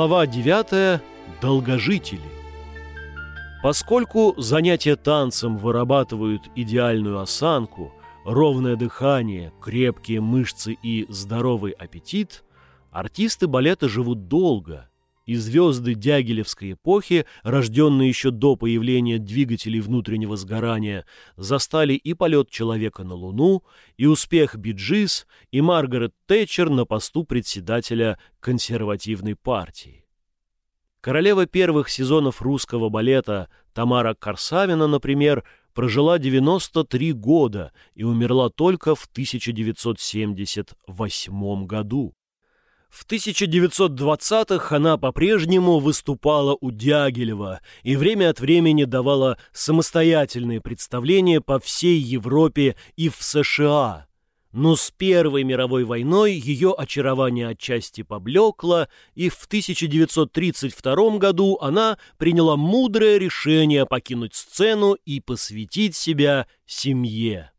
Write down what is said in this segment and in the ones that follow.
Глава 9. Долгожители. Поскольку занятия танцем вырабатывают идеальную осанку, ровное дыхание, крепкие мышцы и здоровый аппетит, артисты балета живут долго – и звезды Дягилевской эпохи, рожденные еще до появления двигателей внутреннего сгорания, застали и полет человека на Луну, и успех Биджис, и Маргарет Тэтчер на посту председателя консервативной партии. Королева первых сезонов русского балета Тамара Корсавина, например, прожила 93 года и умерла только в 1978 году. В 1920-х она по-прежнему выступала у Дягилева и время от времени давала самостоятельные представления по всей Европе и в США. Но с Первой мировой войной ее очарование отчасти поблекло, и в 1932 году она приняла мудрое решение покинуть сцену и посвятить себя семье.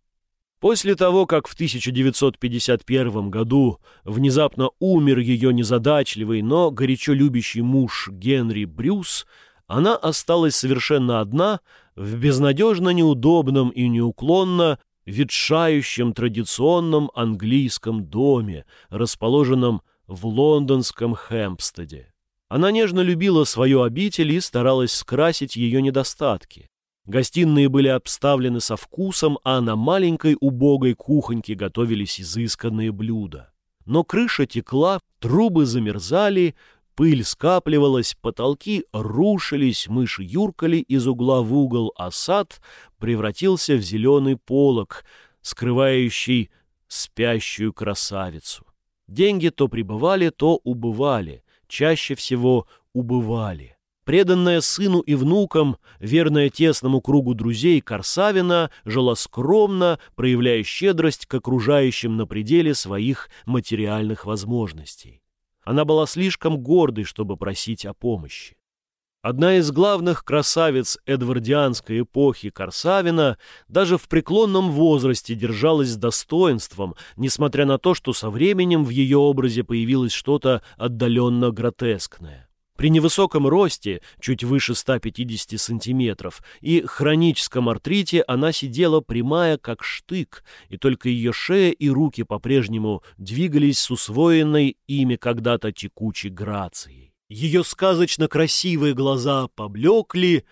После того, как в 1951 году внезапно умер ее незадачливый, но горячо любящий муж Генри Брюс, она осталась совершенно одна в безнадежно неудобном и неуклонно ветшающем традиционном английском доме, расположенном в лондонском Хэмпстеде. Она нежно любила свою обитель и старалась скрасить ее недостатки. Гостиные были обставлены со вкусом, а на маленькой убогой кухоньке готовились изысканные блюда. Но крыша текла, трубы замерзали, пыль скапливалась, потолки рушились, мыши юркали из угла в угол, а сад превратился в зеленый полог, скрывающий спящую красавицу. Деньги то прибывали, то убывали, чаще всего убывали. Преданная сыну и внукам, верная тесному кругу друзей Корсавина, жила скромно, проявляя щедрость к окружающим на пределе своих материальных возможностей. Она была слишком гордой, чтобы просить о помощи. Одна из главных красавиц эдвардианской эпохи Корсавина даже в преклонном возрасте держалась с достоинством, несмотря на то, что со временем в ее образе появилось что-то отдаленно гротескное. При невысоком росте, чуть выше 150 сантиметров, и хроническом артрите она сидела прямая, как штык, и только ее шея и руки по-прежнему двигались с усвоенной ими когда-то текучей грацией. Ее сказочно красивые глаза поблекли,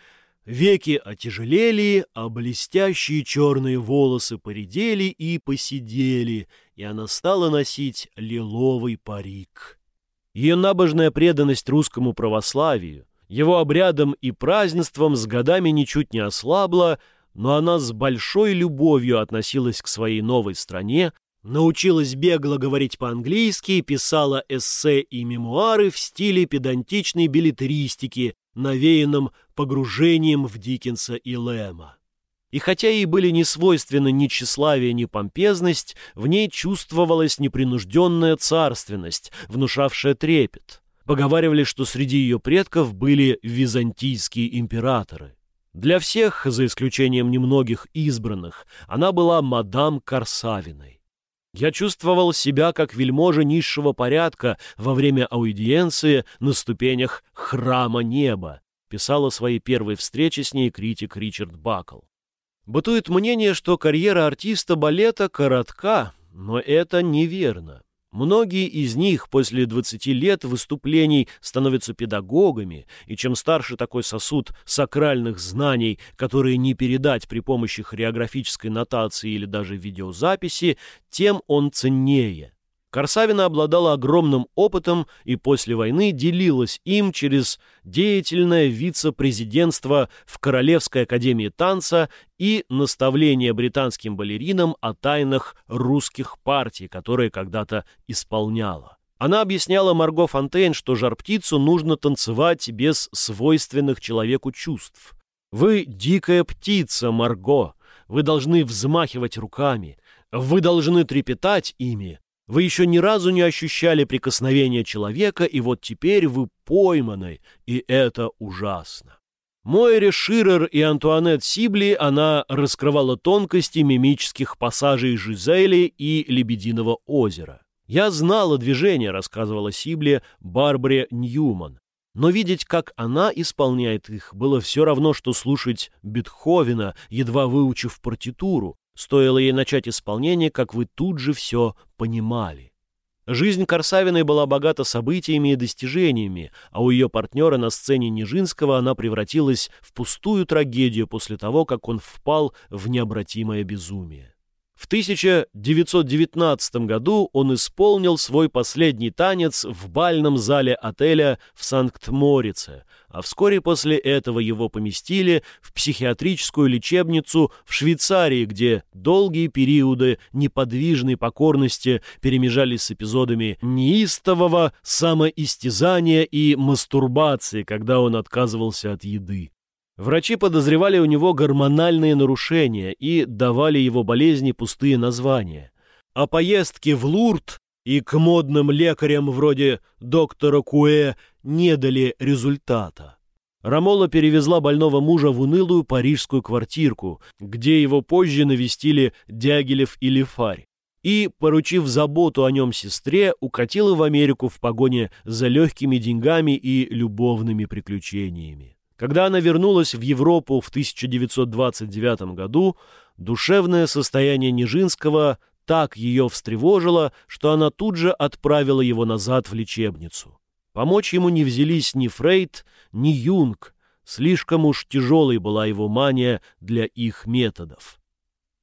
веки отяжелели, а блестящие черные волосы поредели и посидели, и она стала носить лиловый парик. Ее набожная преданность русскому православию, его обрядам и празднествам с годами ничуть не ослабла, но она с большой любовью относилась к своей новой стране, научилась бегло говорить по-английски, писала эссе и мемуары в стиле педантичной билетристики, навеянном погружением в Диккенса и Лэма. И хотя ей были не свойственны ни тщеславие, ни помпезность, в ней чувствовалась непринужденная царственность, внушавшая трепет. Поговаривали, что среди ее предков были византийские императоры. Для всех, за исключением немногих избранных, она была мадам Корсавиной. Я чувствовал себя как вельможа низшего порядка во время аудиенции на ступенях «Храма неба», писал о своей первой встрече с ней критик Ричард Бакл. Бытует мнение, что карьера артиста балета коротка, но это неверно. Многие из них после 20 лет выступлений становятся педагогами, и чем старше такой сосуд сакральных знаний, которые не передать при помощи хореографической нотации или даже видеозаписи, тем он ценнее. Корсавина обладала огромным опытом и после войны делилась им через деятельное вице-президентство в Королевской академии танца и наставление британским балеринам о тайнах русских партий, которые когда-то исполняла. Она объясняла Марго Фонтейн, что жар-птицу нужно танцевать без свойственных человеку чувств. «Вы дикая птица, Марго! Вы должны взмахивать руками, вы должны трепетать ими, вы еще ни разу не ощущали прикосновения человека, и вот теперь вы пойманы, и это ужасно. Мойре Ширер и Антуанет Сибли она раскрывала тонкости мимических пассажей Жизели и Лебединого озера. «Я знала движение», — рассказывала Сибле Барбаре Ньюман. Но видеть, как она исполняет их, было все равно, что слушать Бетховена, едва выучив партитуру. Стоило ей начать исполнение, как вы тут же все понимали. Жизнь Корсавиной была богата событиями и достижениями, а у ее партнера на сцене Нижинского она превратилась в пустую трагедию после того, как он впал в необратимое безумие. В 1919 году он исполнил свой последний танец в бальном зале отеля в Санкт-Морице, а вскоре после этого его поместили в психиатрическую лечебницу в Швейцарии, где долгие периоды неподвижной покорности перемежались с эпизодами неистового самоистязания и мастурбации, когда он отказывался от еды. Врачи подозревали у него гормональные нарушения и давали его болезни пустые названия. А поездки в Лурд и к модным лекарям вроде доктора Куэ не дали результата. Рамола перевезла больного мужа в унылую парижскую квартирку, где его позже навестили Дягилев и Лефарь, и, поручив заботу о нем сестре, укатила в Америку в погоне за легкими деньгами и любовными приключениями. Когда она вернулась в Европу в 1929 году, душевное состояние Нижинского так ее встревожило, что она тут же отправила его назад в лечебницу. Помочь ему не взялись ни Фрейд, ни Юнг, слишком уж тяжелой была его мания для их методов.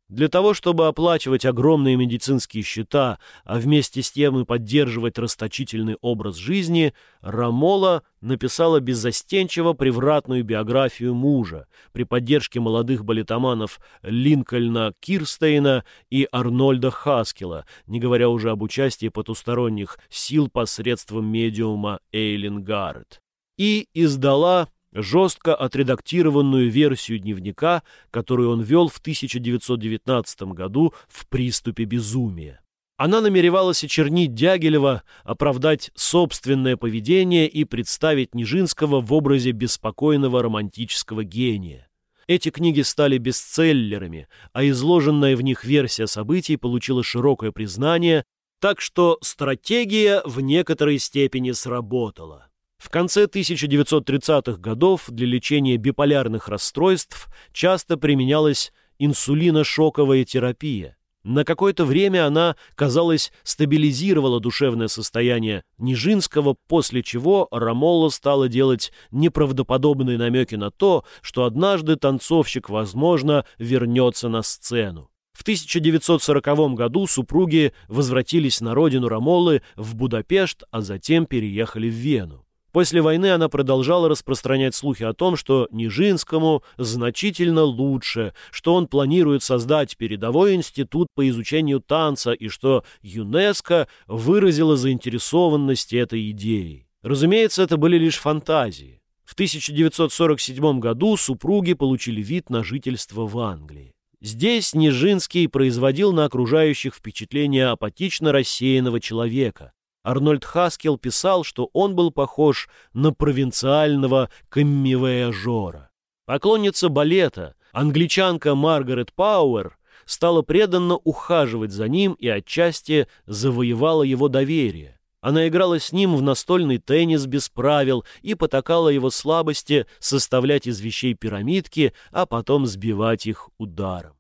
Для того, чтобы оплачивать огромные медицинские счета, а вместе с тем и поддерживать расточительный образ жизни, Рамола написала беззастенчиво превратную биографию мужа при поддержке молодых балетоманов Линкольна Кирстейна и Арнольда Хаскела, не говоря уже об участии потусторонних сил посредством медиума Эйлин Гаррет. И издала жестко отредактированную версию дневника, которую он вел в 1919 году в приступе безумия. Она намеревалась очернить Дягилева, оправдать собственное поведение и представить Нижинского в образе беспокойного романтического гения. Эти книги стали бестселлерами, а изложенная в них версия событий получила широкое признание, так что стратегия в некоторой степени сработала. В конце 1930-х годов для лечения биполярных расстройств часто применялась инсулиношоковая терапия. На какое-то время она, казалось, стабилизировала душевное состояние Нижинского, после чего Рамолло стала делать неправдоподобные намеки на то, что однажды танцовщик, возможно, вернется на сцену. В 1940 году супруги возвратились на родину Рамоллы в Будапешт, а затем переехали в Вену. После войны она продолжала распространять слухи о том, что Нижинскому значительно лучше, что он планирует создать передовой институт по изучению танца и что ЮНЕСКО выразила заинтересованность этой идеей. Разумеется, это были лишь фантазии. В 1947 году супруги получили вид на жительство в Англии. Здесь Нижинский производил на окружающих впечатление апатично рассеянного человека, Арнольд Хаскел писал, что он был похож на провинциального каммивояжора. Поклонница балета, англичанка Маргарет Пауэр, стала преданно ухаживать за ним и отчасти завоевала его доверие. Она играла с ним в настольный теннис без правил и потакала его слабости составлять из вещей пирамидки, а потом сбивать их ударом.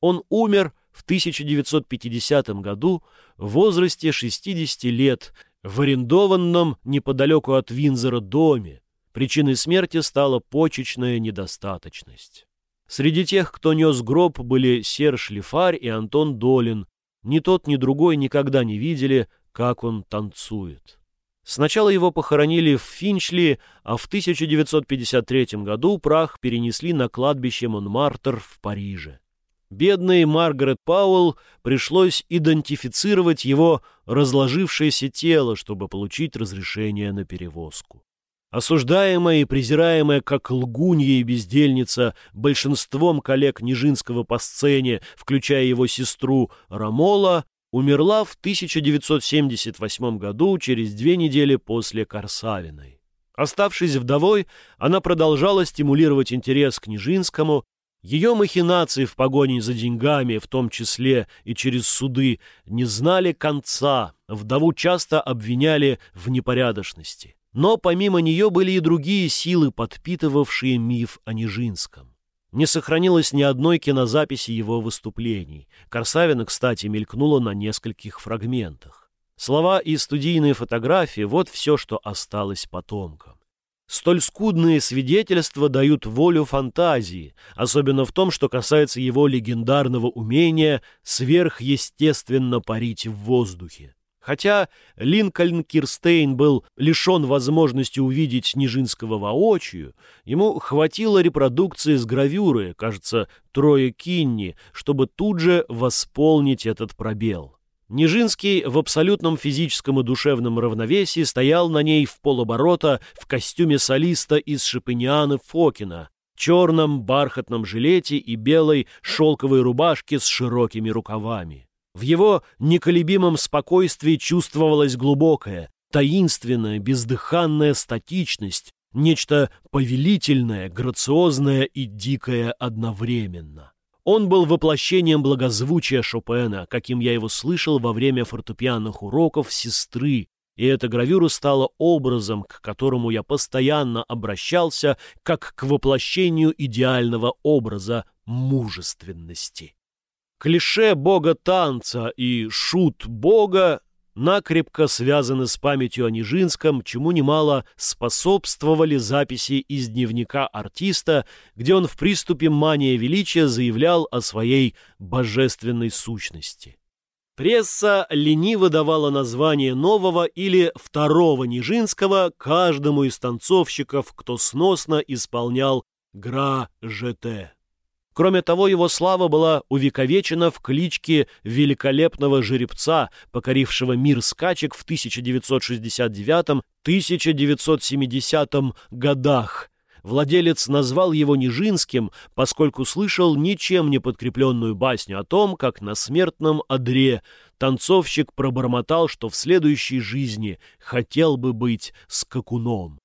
Он умер в 1950 году в возрасте 60 лет в арендованном неподалеку от Винзора доме. Причиной смерти стала почечная недостаточность. Среди тех, кто нес гроб, были Серж Лифарь и Антон Долин. Ни тот, ни другой никогда не видели, как он танцует. Сначала его похоронили в Финчли, а в 1953 году прах перенесли на кладбище Монмартр в Париже. Бедной Маргарет Пауэлл пришлось идентифицировать его разложившееся тело, чтобы получить разрешение на перевозку. Осуждаемая и презираемая как лгунья и бездельница большинством коллег Нижинского по сцене, включая его сестру Рамола, умерла в 1978 году через две недели после Корсавиной. Оставшись вдовой, она продолжала стимулировать интерес к Нижинскому, Ее махинации в погоне за деньгами, в том числе и через суды, не знали конца, вдову часто обвиняли в непорядочности. Но помимо нее были и другие силы, подпитывавшие миф о Нижинском. Не сохранилось ни одной кинозаписи его выступлений. Корсавина, кстати, мелькнула на нескольких фрагментах. Слова и студийные фотографии — вот все, что осталось потомкам. Столь скудные свидетельства дают волю фантазии, особенно в том, что касается его легендарного умения сверхъестественно парить в воздухе. Хотя Линкольн Кирстейн был лишен возможности увидеть Нижинского воочию, ему хватило репродукции с гравюры, кажется, Трое Кинни, чтобы тут же восполнить этот пробел. Нижинский в абсолютном физическом и душевном равновесии стоял на ней в полоборота в костюме солиста из Шипенианы Фокина, черном бархатном жилете и белой шелковой рубашке с широкими рукавами. В его неколебимом спокойствии чувствовалась глубокая, таинственная, бездыханная статичность, нечто повелительное, грациозное и дикое одновременно. Он был воплощением благозвучия Шопена, каким я его слышал во время фортепианных уроков сестры, и эта гравюра стала образом, к которому я постоянно обращался, как к воплощению идеального образа мужественности. Клише бога танца и шут бога накрепко связаны с памятью о Нижинском, чему немало способствовали записи из дневника артиста, где он в приступе мания величия заявлял о своей божественной сущности. Пресса лениво давала название нового или второго Нижинского каждому из танцовщиков, кто сносно исполнял «Гра-ЖТ». Кроме того, его слава была увековечена в кличке великолепного жеребца, покорившего мир скачек в 1969-1970 годах. Владелец назвал его Нижинским, поскольку слышал ничем не подкрепленную басню о том, как на смертном одре танцовщик пробормотал, что в следующей жизни хотел бы быть скакуном.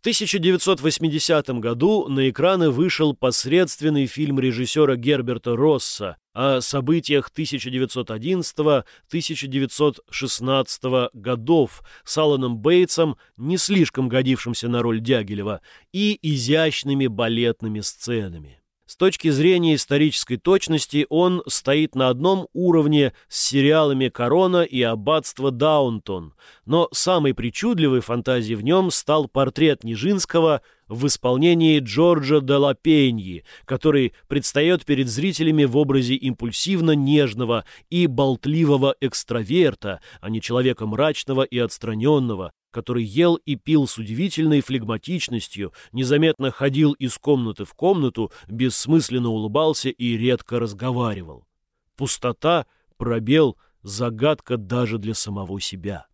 В 1980 году на экраны вышел посредственный фильм режиссера Герберта Росса о событиях 1911-1916 годов с Аланом Бейтсом, не слишком годившимся на роль Дягилева, и изящными балетными сценами. С точки зрения исторической точности он стоит на одном уровне с сериалами «Корона» и «Аббатство Даунтон», но самой причудливой фантазией в нем стал портрет Нижинского в исполнении Джорджа де Лапеньи, который предстает перед зрителями в образе импульсивно-нежного и болтливого экстраверта, а не человека мрачного и отстраненного, который ел и пил с удивительной флегматичностью, незаметно ходил из комнаты в комнату, бессмысленно улыбался и редко разговаривал. Пустота, пробел, загадка даже для самого себя.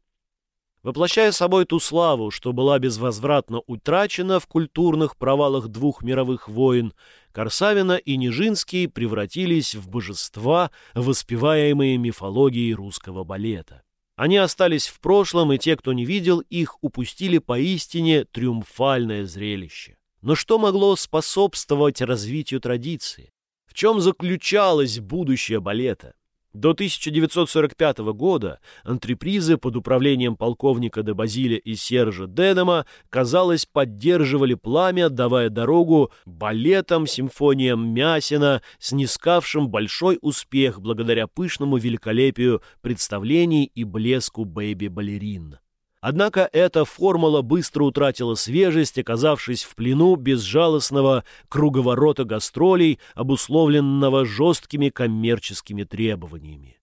Воплощая собой ту славу, что была безвозвратно утрачена в культурных провалах двух мировых войн, Корсавина и Нижинский превратились в божества, воспеваемые мифологией русского балета. Они остались в прошлом, и те, кто не видел их, упустили поистине триумфальное зрелище. Но что могло способствовать развитию традиции? В чем заключалось будущее балета? До 1945 года антрепризы под управлением полковника де Базиля и Сержа Денема, казалось, поддерживали пламя, давая дорогу балетам, симфониям Мясина, снискавшим большой успех благодаря пышному великолепию представлений и блеску бэйби-балерин. Однако эта формула быстро утратила свежесть, оказавшись в плену безжалостного круговорота гастролей, обусловленного жесткими коммерческими требованиями.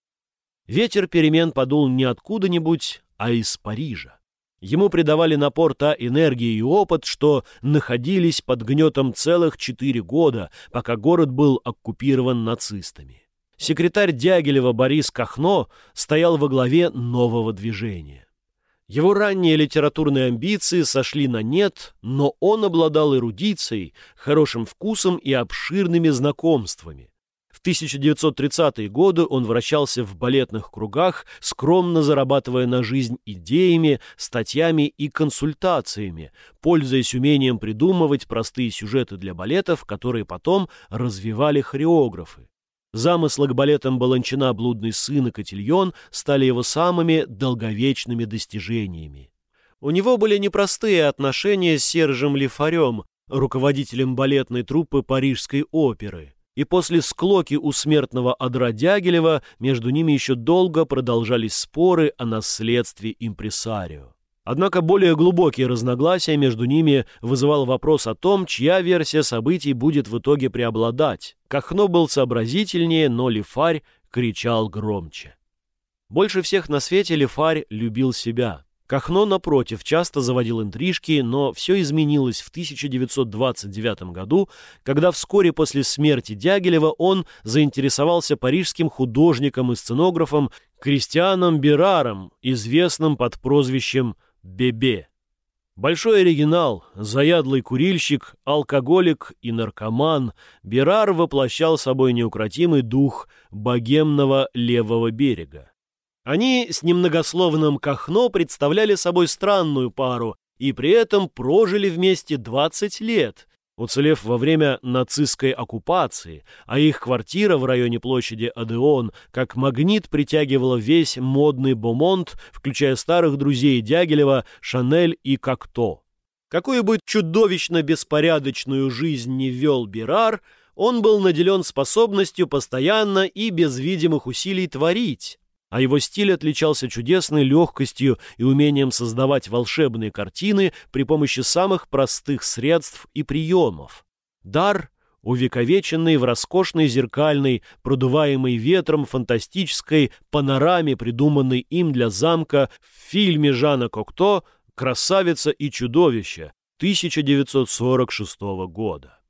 Ветер перемен подул не откуда-нибудь, а из Парижа. Ему придавали напор та энергия и опыт, что находились под гнетом целых четыре года, пока город был оккупирован нацистами. Секретарь Дягилева Борис Кахно стоял во главе нового движения. Его ранние литературные амбиции сошли на нет, но он обладал эрудицией, хорошим вкусом и обширными знакомствами. В 1930-е годы он вращался в балетных кругах, скромно зарабатывая на жизнь идеями, статьями и консультациями, пользуясь умением придумывать простые сюжеты для балетов, которые потом развивали хореографы. Замыслы к балетам «Баланчина. Блудный сын» и «Котильон» стали его самыми долговечными достижениями. У него были непростые отношения с Сержем Лифарем, руководителем балетной труппы Парижской оперы и после склоки у смертного Адра Дягилева между ними еще долго продолжались споры о наследстве импресарио. Однако более глубокие разногласия между ними вызывал вопрос о том, чья версия событий будет в итоге преобладать. Кахно был сообразительнее, но Лифарь кричал громче. Больше всех на свете Лифарь любил себя. Кахно, напротив, часто заводил интрижки, но все изменилось в 1929 году, когда вскоре после смерти Дягилева он заинтересовался парижским художником и сценографом Кристианом Бераром, известным под прозвищем Бебе. Большой оригинал, заядлый курильщик, алкоголик и наркоман, Берар воплощал собой неукротимый дух богемного левого берега. Они с немногословным Кахно представляли собой странную пару и при этом прожили вместе 20 лет, уцелев во время нацистской оккупации, а их квартира в районе площади Адеон как магнит притягивала весь модный бомонд, включая старых друзей Дягилева, Шанель и Кокто. Какую бы чудовищно беспорядочную жизнь не вел Бирар, он был наделен способностью постоянно и без видимых усилий творить, а его стиль отличался чудесной легкостью и умением создавать волшебные картины при помощи самых простых средств и приемов. Дар, увековеченный в роскошной зеркальной, продуваемой ветром фантастической панораме, придуманной им для замка в фильме Жана Кокто «Красавица и чудовище» 1946 года.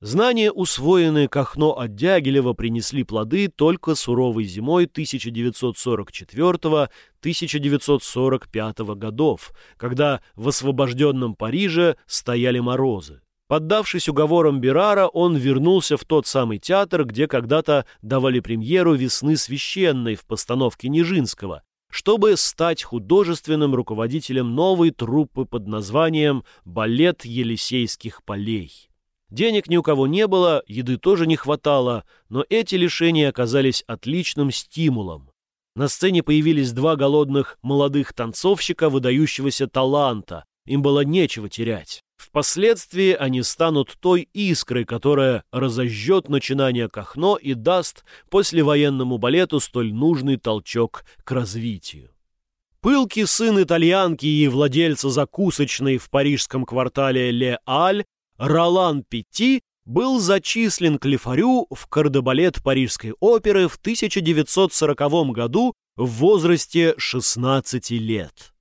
Знания, усвоенные Кахно от Дягилева, принесли плоды только суровой зимой 1944-1945 годов, когда в освобожденном Париже стояли морозы. Поддавшись уговорам Берара, он вернулся в тот самый театр, где когда-то давали премьеру «Весны священной» в постановке Нижинского, чтобы стать художественным руководителем новой труппы под названием «Балет Елисейских полей». Денег ни у кого не было, еды тоже не хватало, но эти лишения оказались отличным стимулом. На сцене появились два голодных молодых танцовщика выдающегося таланта. Им было нечего терять. Впоследствии они станут той искрой, которая разожжет начинание Кахно и даст послевоенному балету столь нужный толчок к развитию. Пылкий сын итальянки и владельца закусочной в парижском квартале Ле-Аль Ролан Петти был зачислен к Лифарю в кардебалет Парижской оперы в 1940 году в возрасте 16 лет.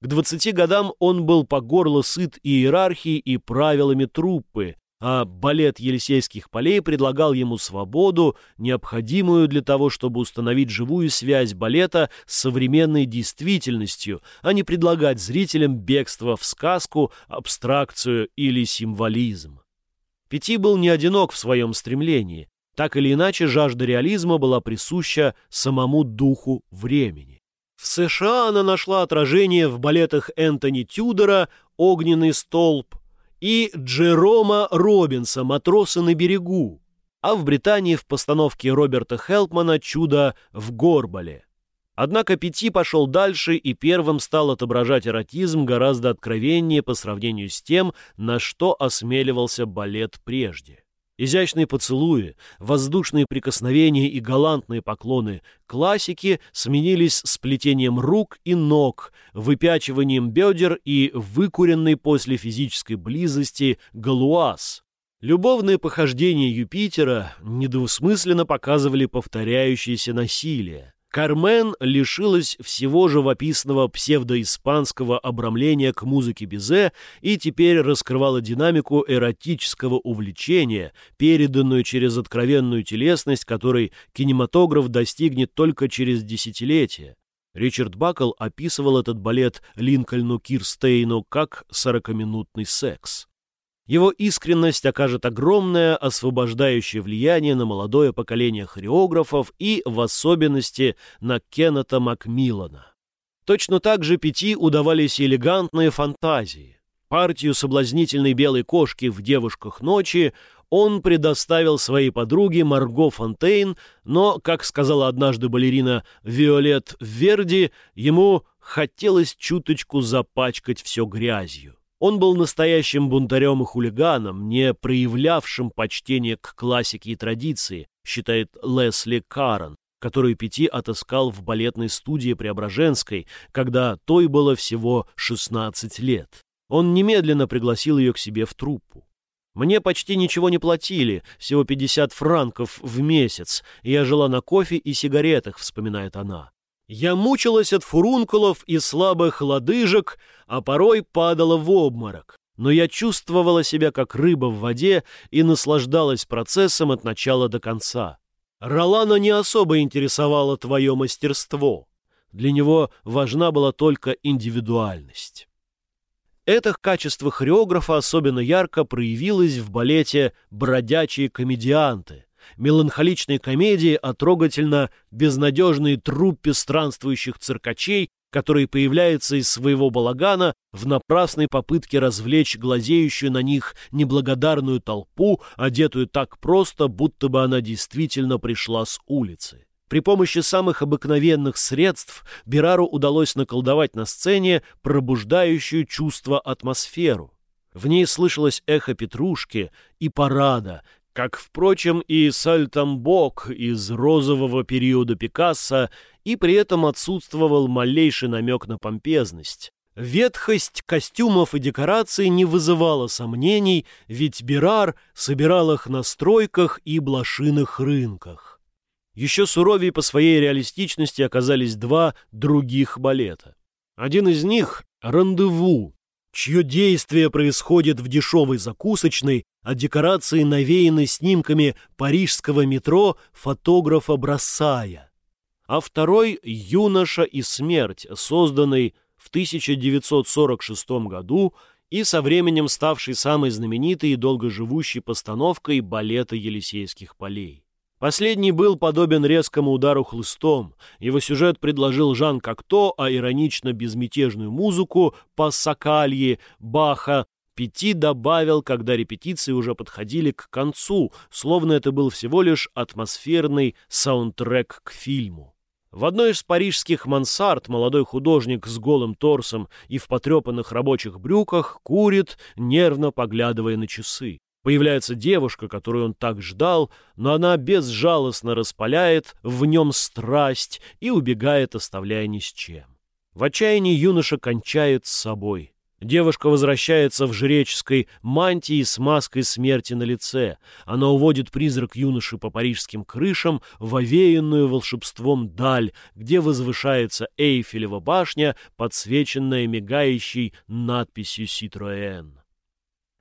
К 20 годам он был по горло сыт иерархией и правилами труппы, а балет Елисейских полей предлагал ему свободу, необходимую для того, чтобы установить живую связь балета с современной действительностью, а не предлагать зрителям бегство в сказку, абстракцию или символизм. Пяти был не одинок в своем стремлении. Так или иначе, жажда реализма была присуща самому духу времени. В США она нашла отражение в балетах Энтони Тюдора «Огненный столб», и Джерома Робинса «Матросы на берегу», а в Британии в постановке Роберта Хелпмана «Чудо в Горбале». Однако Пяти пошел дальше и первым стал отображать эротизм гораздо откровеннее по сравнению с тем, на что осмеливался балет прежде. Изящные поцелуи, воздушные прикосновения и галантные поклоны классики сменились сплетением рук и ног, выпячиванием бедер и выкуренной после физической близости галуаз. Любовные похождения Юпитера недвусмысленно показывали повторяющееся насилие. Кармен лишилась всего живописного псевдоиспанского обрамления к музыке Бизе и теперь раскрывала динамику эротического увлечения, переданную через откровенную телесность, которой кинематограф достигнет только через десятилетия. Ричард Бакл описывал этот балет Линкольну Кирстейну как «сорокаминутный секс». Его искренность окажет огромное освобождающее влияние на молодое поколение хореографов и, в особенности, на Кеннета Макмиллана. Точно так же Пяти удавались элегантные фантазии. Партию соблазнительной белой кошки в «Девушках ночи» он предоставил своей подруге Марго Фонтейн, но, как сказала однажды балерина Виолет Верди, ему хотелось чуточку запачкать все грязью. Он был настоящим бунтарем и хулиганом, не проявлявшим почтения к классике и традиции, считает Лесли Карен, которую Пяти отыскал в балетной студии Преображенской, когда той было всего 16 лет. Он немедленно пригласил ее к себе в труппу. Мне почти ничего не платили, всего 50 франков в месяц, я жила на кофе и сигаретах, вспоминает она. Я мучилась от фурункулов и слабых лодыжек, а порой падала в обморок. Но я чувствовала себя как рыба в воде и наслаждалась процессом от начала до конца. Ролана не особо интересовало твое мастерство. Для него важна была только индивидуальность. Это качество хореографа особенно ярко проявилось в балете «Бродячие комедианты», меланхоличной комедии о трогательно безнадежной труппе странствующих циркачей, который появляется из своего балагана в напрасной попытке развлечь глазеющую на них неблагодарную толпу, одетую так просто, будто бы она действительно пришла с улицы. При помощи самых обыкновенных средств Берару удалось наколдовать на сцене пробуждающую чувство атмосферу. В ней слышалось эхо петрушки и парада, как, впрочем, и сальтамбок из розового периода Пикассо, и при этом отсутствовал малейший намек на помпезность. Ветхость костюмов и декораций не вызывала сомнений, ведь Берар собирал их на стройках и блошиных рынках. Еще суровее по своей реалистичности оказались два других балета. Один из них — «Рандеву», чье действие происходит в дешевой закусочной, а декорации навеяны снимками парижского метро фотографа Брассая. А второй — «Юноша и смерть», созданный в 1946 году и со временем ставший самой знаменитой и долгоживущей постановкой балета Елисейских полей. Последний был подобен резкому удару хлыстом. Его сюжет предложил Жан Кокто, а иронично безмятежную музыку по Сакалье, Баха, Пяти добавил, когда репетиции уже подходили к концу, словно это был всего лишь атмосферный саундтрек к фильму. В одной из парижских мансард молодой художник с голым торсом и в потрепанных рабочих брюках курит, нервно поглядывая на часы. Появляется девушка, которую он так ждал, но она безжалостно распаляет в нем страсть и убегает, оставляя ни с чем. В отчаянии юноша кончает с собой. Девушка возвращается в жреческой мантии с маской смерти на лице. Она уводит призрак юноши по парижским крышам в овеянную волшебством даль, где возвышается Эйфелева башня, подсвеченная мигающей надписью «Ситроэн».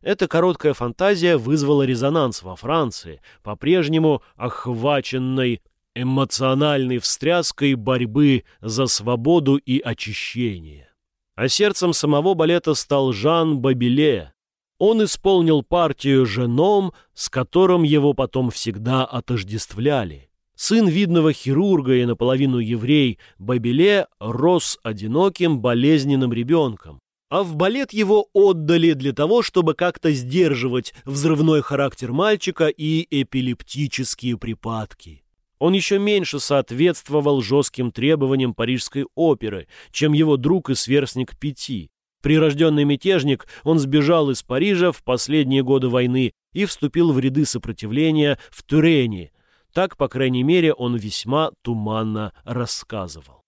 Эта короткая фантазия вызвала резонанс во Франции, по-прежнему охваченной эмоциональной встряской борьбы за свободу и очищение. А сердцем самого балета стал Жан Бабиле. Он исполнил партию женом, с которым его потом всегда отождествляли. Сын видного хирурга и наполовину еврей Бабиле рос одиноким болезненным ребенком а в балет его отдали для того, чтобы как-то сдерживать взрывной характер мальчика и эпилептические припадки. Он еще меньше соответствовал жестким требованиям парижской оперы, чем его друг и сверстник Пяти. Прирожденный мятежник, он сбежал из Парижа в последние годы войны и вступил в ряды сопротивления в Турене. Так, по крайней мере, он весьма туманно рассказывал.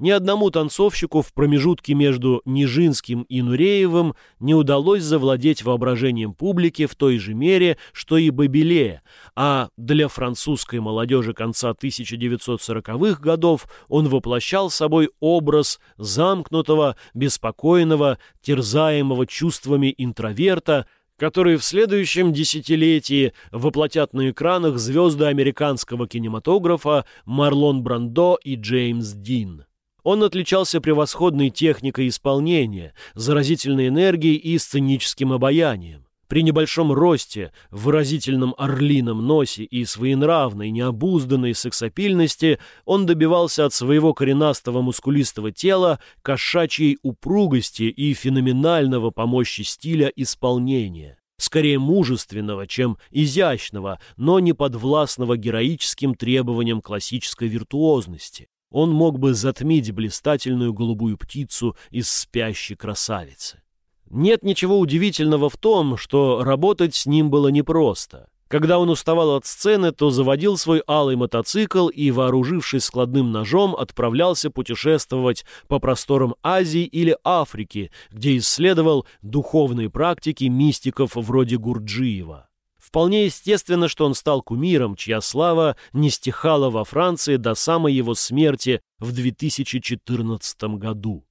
Ни одному танцовщику в промежутке между Нижинским и Нуреевым не удалось завладеть воображением публики в той же мере, что и Бабиле, а для французской молодежи конца 1940-х годов он воплощал собой образ замкнутого, беспокойного, терзаемого чувствами интроверта, который в следующем десятилетии воплотят на экранах звезды американского кинематографа Марлон Брандо и Джеймс Дин. Он отличался превосходной техникой исполнения, заразительной энергией и сценическим обаянием. При небольшом росте, выразительном орлином носе и своенравной, необузданной сексапильности он добивался от своего коренастого мускулистого тела кошачьей упругости и феноменального по стиля исполнения. Скорее мужественного, чем изящного, но не подвластного героическим требованиям классической виртуозности. Он мог бы затмить блистательную голубую птицу из спящей красавицы. Нет ничего удивительного в том, что работать с ним было непросто. Когда он уставал от сцены, то заводил свой алый мотоцикл и, вооружившись складным ножом, отправлялся путешествовать по просторам Азии или Африки, где исследовал духовные практики мистиков вроде Гурджиева. Вполне естественно, что он стал кумиром, чья слава не стихала во Франции до самой его смерти в 2014 году.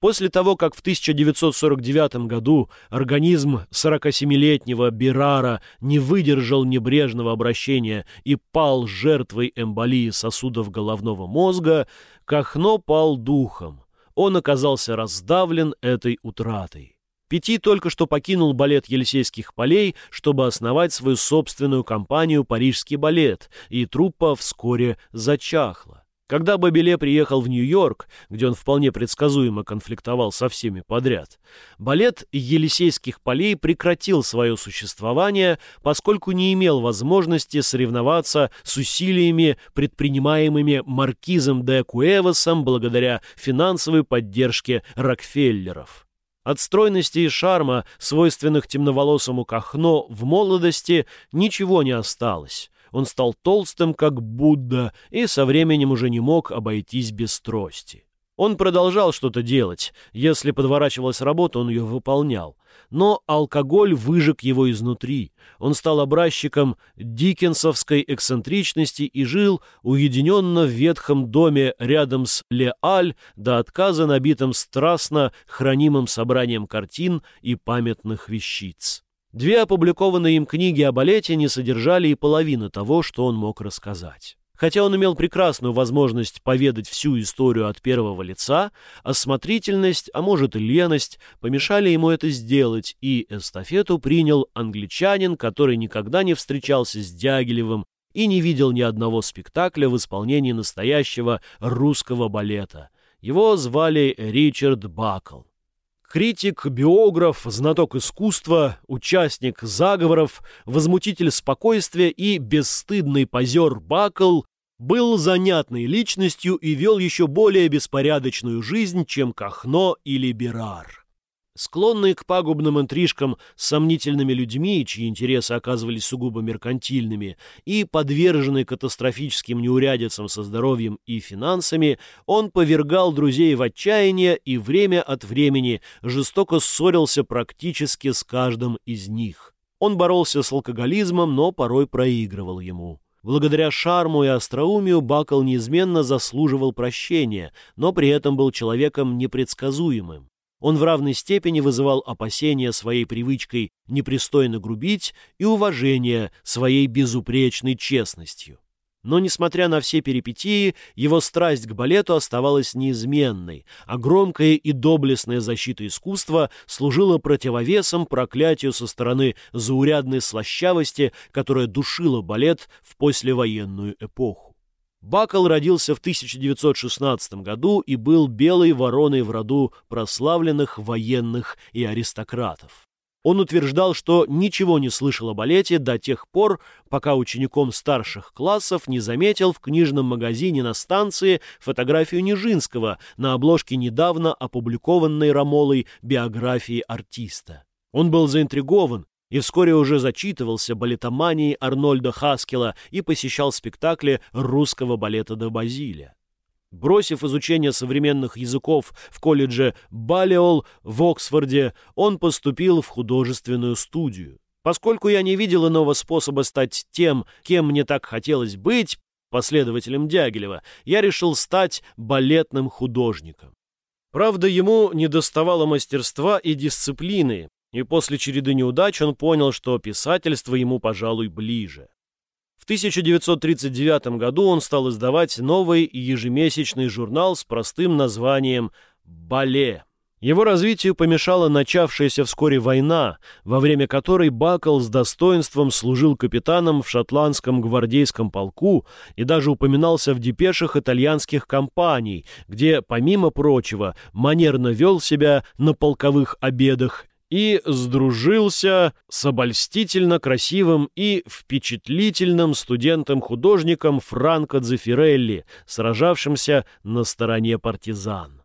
После того, как в 1949 году организм 47-летнего Бирара не выдержал небрежного обращения и пал жертвой эмболии сосудов головного мозга, Кахно пал духом. Он оказался раздавлен этой утратой. Пяти только что покинул балет Елисейских полей, чтобы основать свою собственную компанию «Парижский балет», и труппа вскоре зачахла. Когда Бабеле приехал в Нью-Йорк, где он вполне предсказуемо конфликтовал со всеми подряд, балет Елисейских полей прекратил свое существование, поскольку не имел возможности соревноваться с усилиями, предпринимаемыми маркизом де Куэвасом благодаря финансовой поддержке Рокфеллеров. От стройности и шарма, свойственных темноволосому Кахно в молодости, ничего не осталось он стал толстым, как Будда, и со временем уже не мог обойтись без трости. Он продолжал что-то делать. Если подворачивалась работа, он ее выполнял. Но алкоголь выжег его изнутри. Он стал образчиком диккенсовской эксцентричности и жил уединенно в ветхом доме рядом с Леаль до отказа набитым страстно хранимым собранием картин и памятных вещиц. Две опубликованные им книги о балете не содержали и половины того, что он мог рассказать. Хотя он имел прекрасную возможность поведать всю историю от первого лица, осмотрительность, а может и леность, помешали ему это сделать, и эстафету принял англичанин, который никогда не встречался с Дягилевым и не видел ни одного спектакля в исполнении настоящего русского балета. Его звали Ричард Бакл. Критик, биограф, знаток искусства, участник заговоров, возмутитель спокойствия и бесстыдный позер Бакл был занятной личностью и вел еще более беспорядочную жизнь, чем Кахно или Берар. Склонные к пагубным интрижкам с сомнительными людьми, чьи интересы оказывались сугубо меркантильными, и подверженный катастрофическим неурядицам со здоровьем и финансами, он повергал друзей в отчаяние и время от времени жестоко ссорился практически с каждым из них. Он боролся с алкоголизмом, но порой проигрывал ему. Благодаря шарму и остроумию Бакл неизменно заслуживал прощения, но при этом был человеком непредсказуемым. Он в равной степени вызывал опасения своей привычкой непристойно грубить и уважение своей безупречной честностью. Но, несмотря на все перипетии, его страсть к балету оставалась неизменной, а громкая и доблестная защита искусства служила противовесом проклятию со стороны заурядной слащавости, которая душила балет в послевоенную эпоху. Бакал родился в 1916 году и был белой вороной в роду прославленных военных и аристократов. Он утверждал, что ничего не слышал о балете до тех пор, пока учеником старших классов не заметил в книжном магазине на станции фотографию Нижинского на обложке недавно опубликованной Рамолой биографии артиста. Он был заинтригован и вскоре уже зачитывался балетоманией Арнольда Хаскела и посещал спектакли русского балета до Базиля. Бросив изучение современных языков в колледже Балиол в Оксфорде, он поступил в художественную студию. Поскольку я не видел иного способа стать тем, кем мне так хотелось быть, последователем Дягилева, я решил стать балетным художником. Правда, ему недоставало мастерства и дисциплины, и после череды неудач он понял, что писательство ему, пожалуй, ближе. В 1939 году он стал издавать новый ежемесячный журнал с простым названием «Бале». Его развитию помешала начавшаяся вскоре война, во время которой Бакл с достоинством служил капитаном в шотландском гвардейском полку и даже упоминался в депешах итальянских компаний, где, помимо прочего, манерно вел себя на полковых обедах и сдружился с обольстительно красивым и впечатлительным студентом-художником Франко Дзефирелли, сражавшимся на стороне партизан.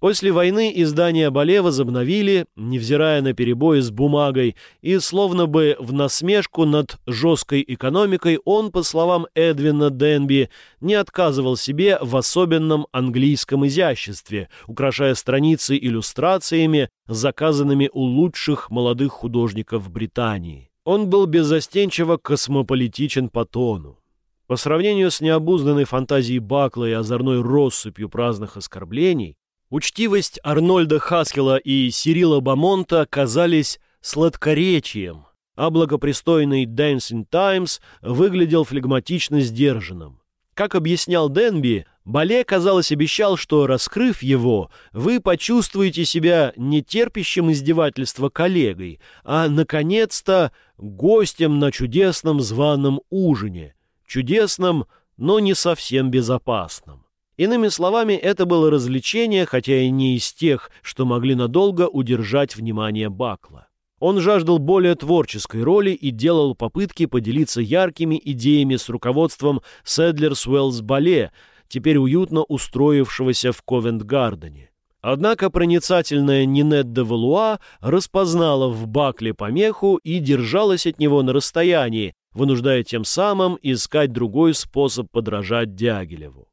После войны издание Бале возобновили, невзирая на перебои с бумагой, и словно бы в насмешку над жесткой экономикой он, по словам Эдвина Денби, не отказывал себе в особенном английском изяществе, украшая страницы иллюстрациями, заказанными у лучших молодых художников Британии. Он был беззастенчиво космополитичен по тону. По сравнению с необузданной фантазией Бакла и озорной россыпью праздных оскорблений, Учтивость Арнольда Хаскела и Сирила Бамонта казались сладкоречием, а благопристойный Dancing Times выглядел флегматично сдержанным. Как объяснял Денби, Бале, казалось, обещал, что, раскрыв его, вы почувствуете себя не терпящим издевательства коллегой, а, наконец-то, гостем на чудесном званом ужине. Чудесном, но не совсем безопасном. Иными словами, это было развлечение, хотя и не из тех, что могли надолго удержать внимание Бакла. Он жаждал более творческой роли и делал попытки поделиться яркими идеями с руководством Седлерс Уэллс Бале, теперь уютно устроившегося в Ковент-Гардене. Однако проницательная Нинет де Валуа распознала в Бакле помеху и держалась от него на расстоянии, вынуждая тем самым искать другой способ подражать Дягилеву.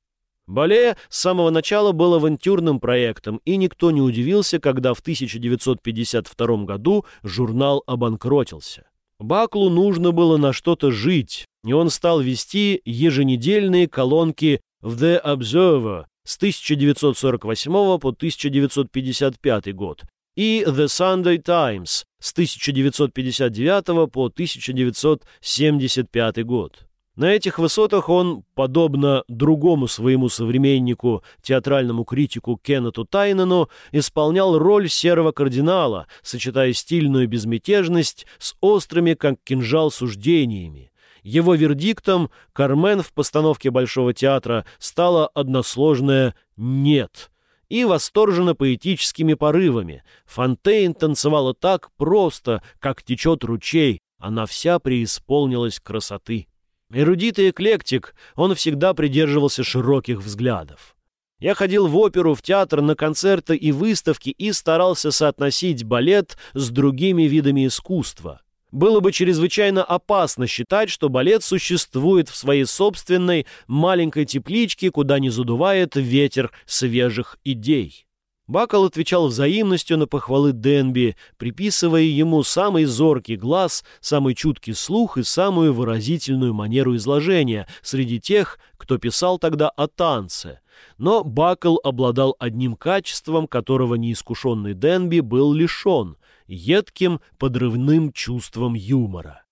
Бале с самого начала был авантюрным проектом, и никто не удивился, когда в 1952 году журнал обанкротился. Баклу нужно было на что-то жить, и он стал вести еженедельные колонки в The Observer с 1948 по 1955 год и The Sunday Times с 1959 по 1975 год. На этих высотах он, подобно другому своему современнику, театральному критику Кеннету Тайнену, исполнял роль серого кардинала, сочетая стильную безмятежность с острыми, как кинжал, суждениями. Его вердиктом Кармен в постановке Большого театра стало односложное «нет» и восторженно поэтическими порывами. Фонтейн танцевала так просто, как течет ручей, она вся преисполнилась красоты. Эрудит и эклектик, он всегда придерживался широких взглядов. Я ходил в оперу, в театр, на концерты и выставки и старался соотносить балет с другими видами искусства. Было бы чрезвычайно опасно считать, что балет существует в своей собственной маленькой тепличке, куда не задувает ветер свежих идей. Бакал отвечал взаимностью на похвалы Денби, приписывая ему самый зоркий глаз, самый чуткий слух и самую выразительную манеру изложения среди тех, кто писал тогда о танце. Но Бакал обладал одним качеством, которого неискушенный Денби был лишен — едким подрывным чувством юмора.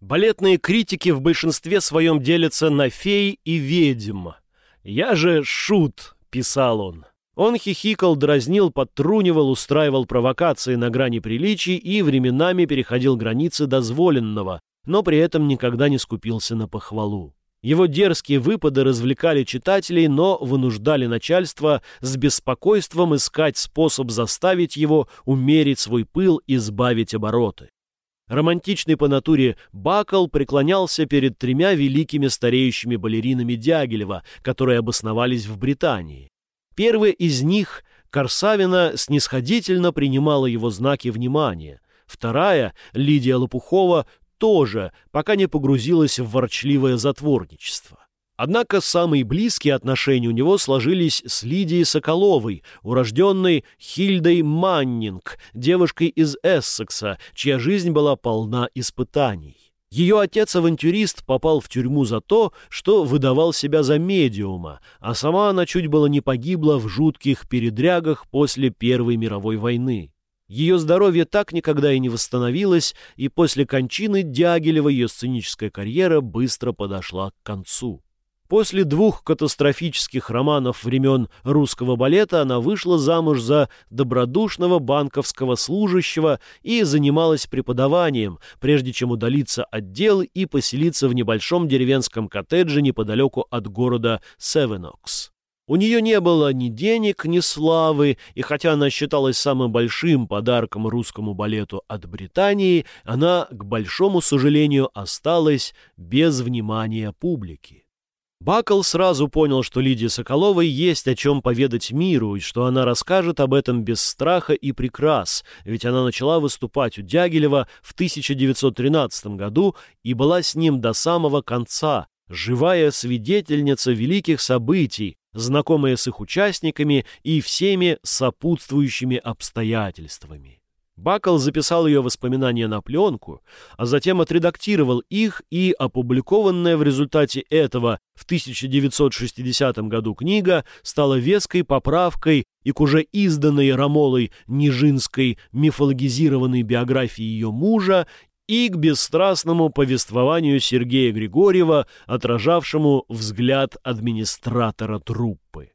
Балетные критики в большинстве своем делятся на фей и ведьм. «Я же шут», — писал он. Он хихикал, дразнил, подтрунивал, устраивал провокации на грани приличий и временами переходил границы дозволенного, но при этом никогда не скупился на похвалу. Его дерзкие выпады развлекали читателей, но вынуждали начальство с беспокойством искать способ заставить его умерить свой пыл и сбавить обороты. Романтичный по натуре Бакал преклонялся перед тремя великими стареющими балеринами Дягилева, которые обосновались в Британии. Первая из них, Корсавина, снисходительно принимала его знаки внимания. Вторая, Лидия Лопухова, тоже, пока не погрузилась в ворчливое затворничество. Однако самые близкие отношения у него сложились с Лидией Соколовой, урожденной Хильдой Маннинг, девушкой из Эссекса, чья жизнь была полна испытаний. Ее отец-авантюрист попал в тюрьму за то, что выдавал себя за медиума, а сама она чуть было не погибла в жутких передрягах после Первой мировой войны. Ее здоровье так никогда и не восстановилось, и после кончины Дягилева ее сценическая карьера быстро подошла к концу. После двух катастрофических романов времен русского балета она вышла замуж за добродушного банковского служащего и занималась преподаванием, прежде чем удалиться от дел и поселиться в небольшом деревенском коттедже неподалеку от города Севенокс. У нее не было ни денег, ни славы, и хотя она считалась самым большим подарком русскому балету от Британии, она, к большому сожалению, осталась без внимания публики. Бакл сразу понял, что Лидии Соколовой есть о чем поведать миру, и что она расскажет об этом без страха и прикрас, ведь она начала выступать у Дягилева в 1913 году и была с ним до самого конца, живая свидетельница великих событий, знакомая с их участниками и всеми сопутствующими обстоятельствами. Бакл записал ее воспоминания на пленку, а затем отредактировал их, и опубликованная в результате этого в 1960 году книга стала веской поправкой и к уже изданной Рамолой Нижинской мифологизированной биографии ее мужа и к бесстрастному повествованию Сергея Григорьева, отражавшему взгляд администратора труппы.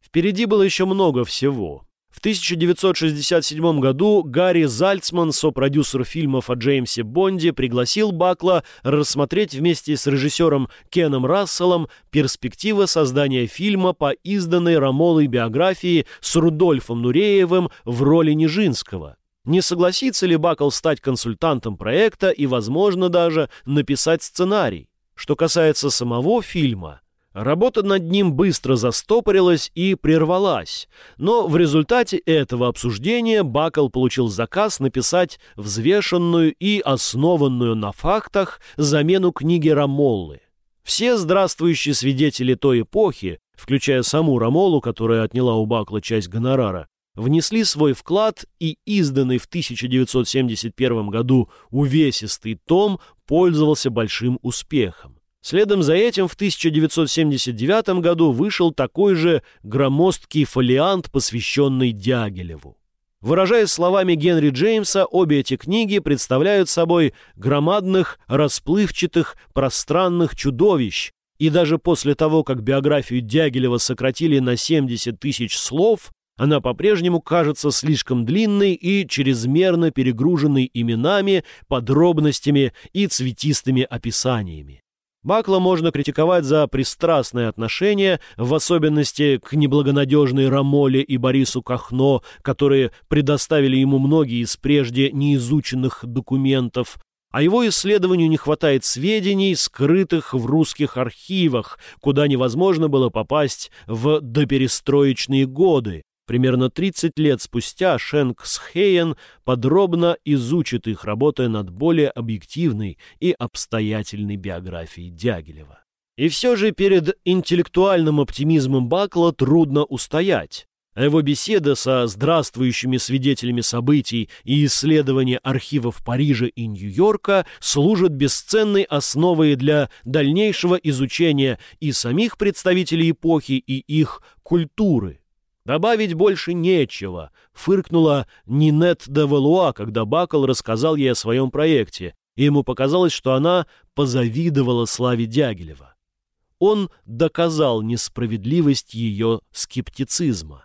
Впереди было еще много всего. В 1967 году Гарри Зальцман, сопродюсер фильмов о Джеймсе Бонде, пригласил Бакла рассмотреть вместе с режиссером Кеном Расселом перспективы создания фильма по изданной Рамолой биографии с Рудольфом Нуреевым в роли Нижинского. Не согласится ли Бакл стать консультантом проекта и, возможно, даже написать сценарий? Что касается самого фильма, Работа над ним быстро застопорилась и прервалась, но в результате этого обсуждения Бакл получил заказ написать взвешенную и основанную на фактах замену книги Рамоллы. Все здравствующие свидетели той эпохи, включая саму Рамолу, которая отняла у Бакла часть гонорара, внесли свой вклад, и изданный в 1971 году увесистый том пользовался большим успехом. Следом за этим в 1979 году вышел такой же громоздкий фолиант, посвященный Дягилеву. Выражаясь словами Генри Джеймса, обе эти книги представляют собой громадных, расплывчатых, пространных чудовищ, и даже после того, как биографию Дягилева сократили на 70 тысяч слов, она по-прежнему кажется слишком длинной и чрезмерно перегруженной именами, подробностями и цветистыми описаниями. Бакла можно критиковать за пристрастное отношение, в особенности к неблагонадежной Рамоле и Борису Кахно, которые предоставили ему многие из прежде неизученных документов, а его исследованию не хватает сведений, скрытых в русских архивах, куда невозможно было попасть в доперестроечные годы, Примерно 30 лет спустя Шенксхейен подробно изучит их, работая над более объективной и обстоятельной биографией Дягилева. И все же перед интеллектуальным оптимизмом Бакла трудно устоять. А его беседа со здравствующими свидетелями событий и исследования архивов Парижа и Нью-Йорка служат бесценной основой для дальнейшего изучения и самих представителей эпохи, и их культуры. «Добавить больше нечего», — фыркнула Нинет де Валуа, когда Бакл рассказал ей о своем проекте, и ему показалось, что она позавидовала славе Дягилева. Он доказал несправедливость ее скептицизма.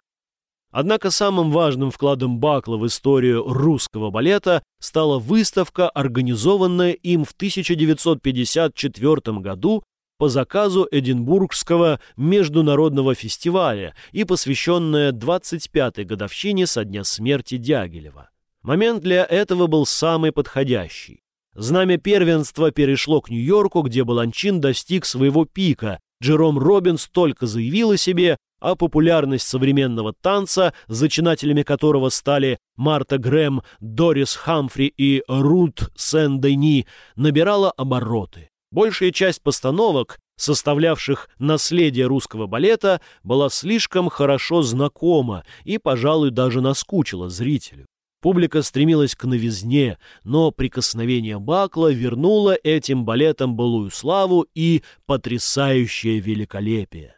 Однако самым важным вкладом Бакла в историю русского балета стала выставка, организованная им в 1954 году по заказу Эдинбургского международного фестиваля и посвященная 25-й годовщине со дня смерти Дягилева. Момент для этого был самый подходящий. Знамя первенства перешло к Нью-Йорку, где Баланчин достиг своего пика. Джером Робинс только заявил о себе, а популярность современного танца, зачинателями которого стали Марта Грэм, Дорис Хамфри и Рут Сен-Дени, набирала обороты. Большая часть постановок, составлявших наследие русского балета, была слишком хорошо знакома и, пожалуй, даже наскучила зрителю. Публика стремилась к новизне, но прикосновение Бакла вернуло этим балетам былую славу и потрясающее великолепие.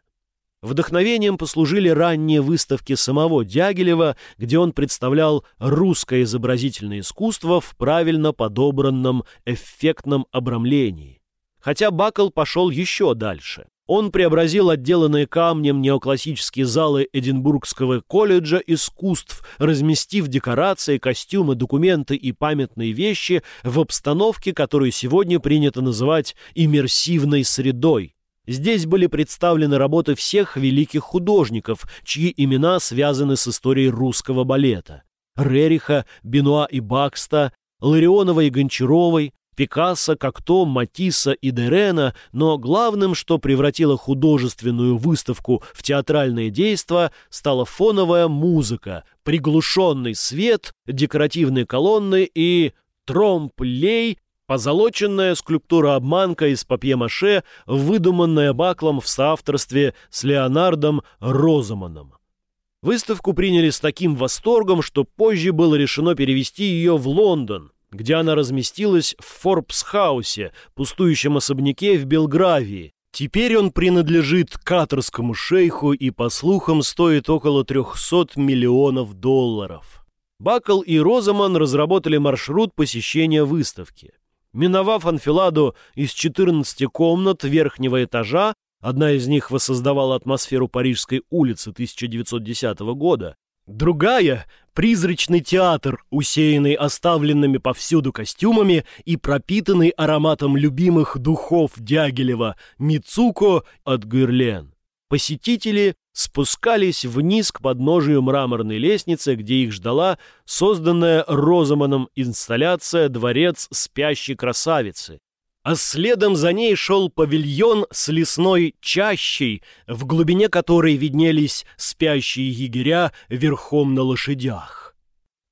Вдохновением послужили ранние выставки самого Дягилева, где он представлял русское изобразительное искусство в правильно подобранном эффектном обрамлении. Хотя Бакл пошел еще дальше. Он преобразил отделанные камнем неоклассические залы Эдинбургского колледжа искусств, разместив декорации, костюмы, документы и памятные вещи в обстановке, которую сегодня принято называть иммерсивной средой. Здесь были представлены работы всех великих художников, чьи имена связаны с историей русского балета. Рериха, Бенуа и Бакста, Ларионова и Гончаровой, Пикассо, Кокто, Матисса и Дерена, но главным, что превратило художественную выставку в театральное действо, стала фоновая музыка, приглушенный свет, декоративные колонны и тромплей, позолоченная скульптура-обманка из папье-маше, выдуманная Баклом в соавторстве с Леонардом Розаманом. Выставку приняли с таким восторгом, что позже было решено перевести ее в Лондон – где она разместилась в Форбс-хаусе, пустующем особняке в Белгравии. Теперь он принадлежит каторскому шейху и, по слухам, стоит около 300 миллионов долларов. Бакл и Розаман разработали маршрут посещения выставки. Миновав анфиладу из 14 комнат верхнего этажа, одна из них воссоздавала атмосферу Парижской улицы 1910 года, Другая — призрачный театр, усеянный оставленными повсюду костюмами и пропитанный ароматом любимых духов Дягилева Мицуко от Гюрлен. Посетители спускались вниз к подножию мраморной лестницы, где их ждала созданная Розаманом инсталляция «Дворец спящей красавицы», а следом за ней шел павильон с лесной чащей, в глубине которой виднелись спящие егеря верхом на лошадях.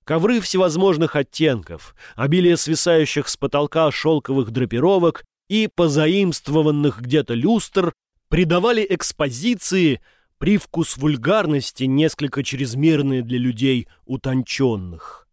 Ковры всевозможных оттенков, обилие свисающих с потолка шелковых драпировок и позаимствованных где-то люстр придавали экспозиции привкус вульгарности, несколько чрезмерный для людей утонченных.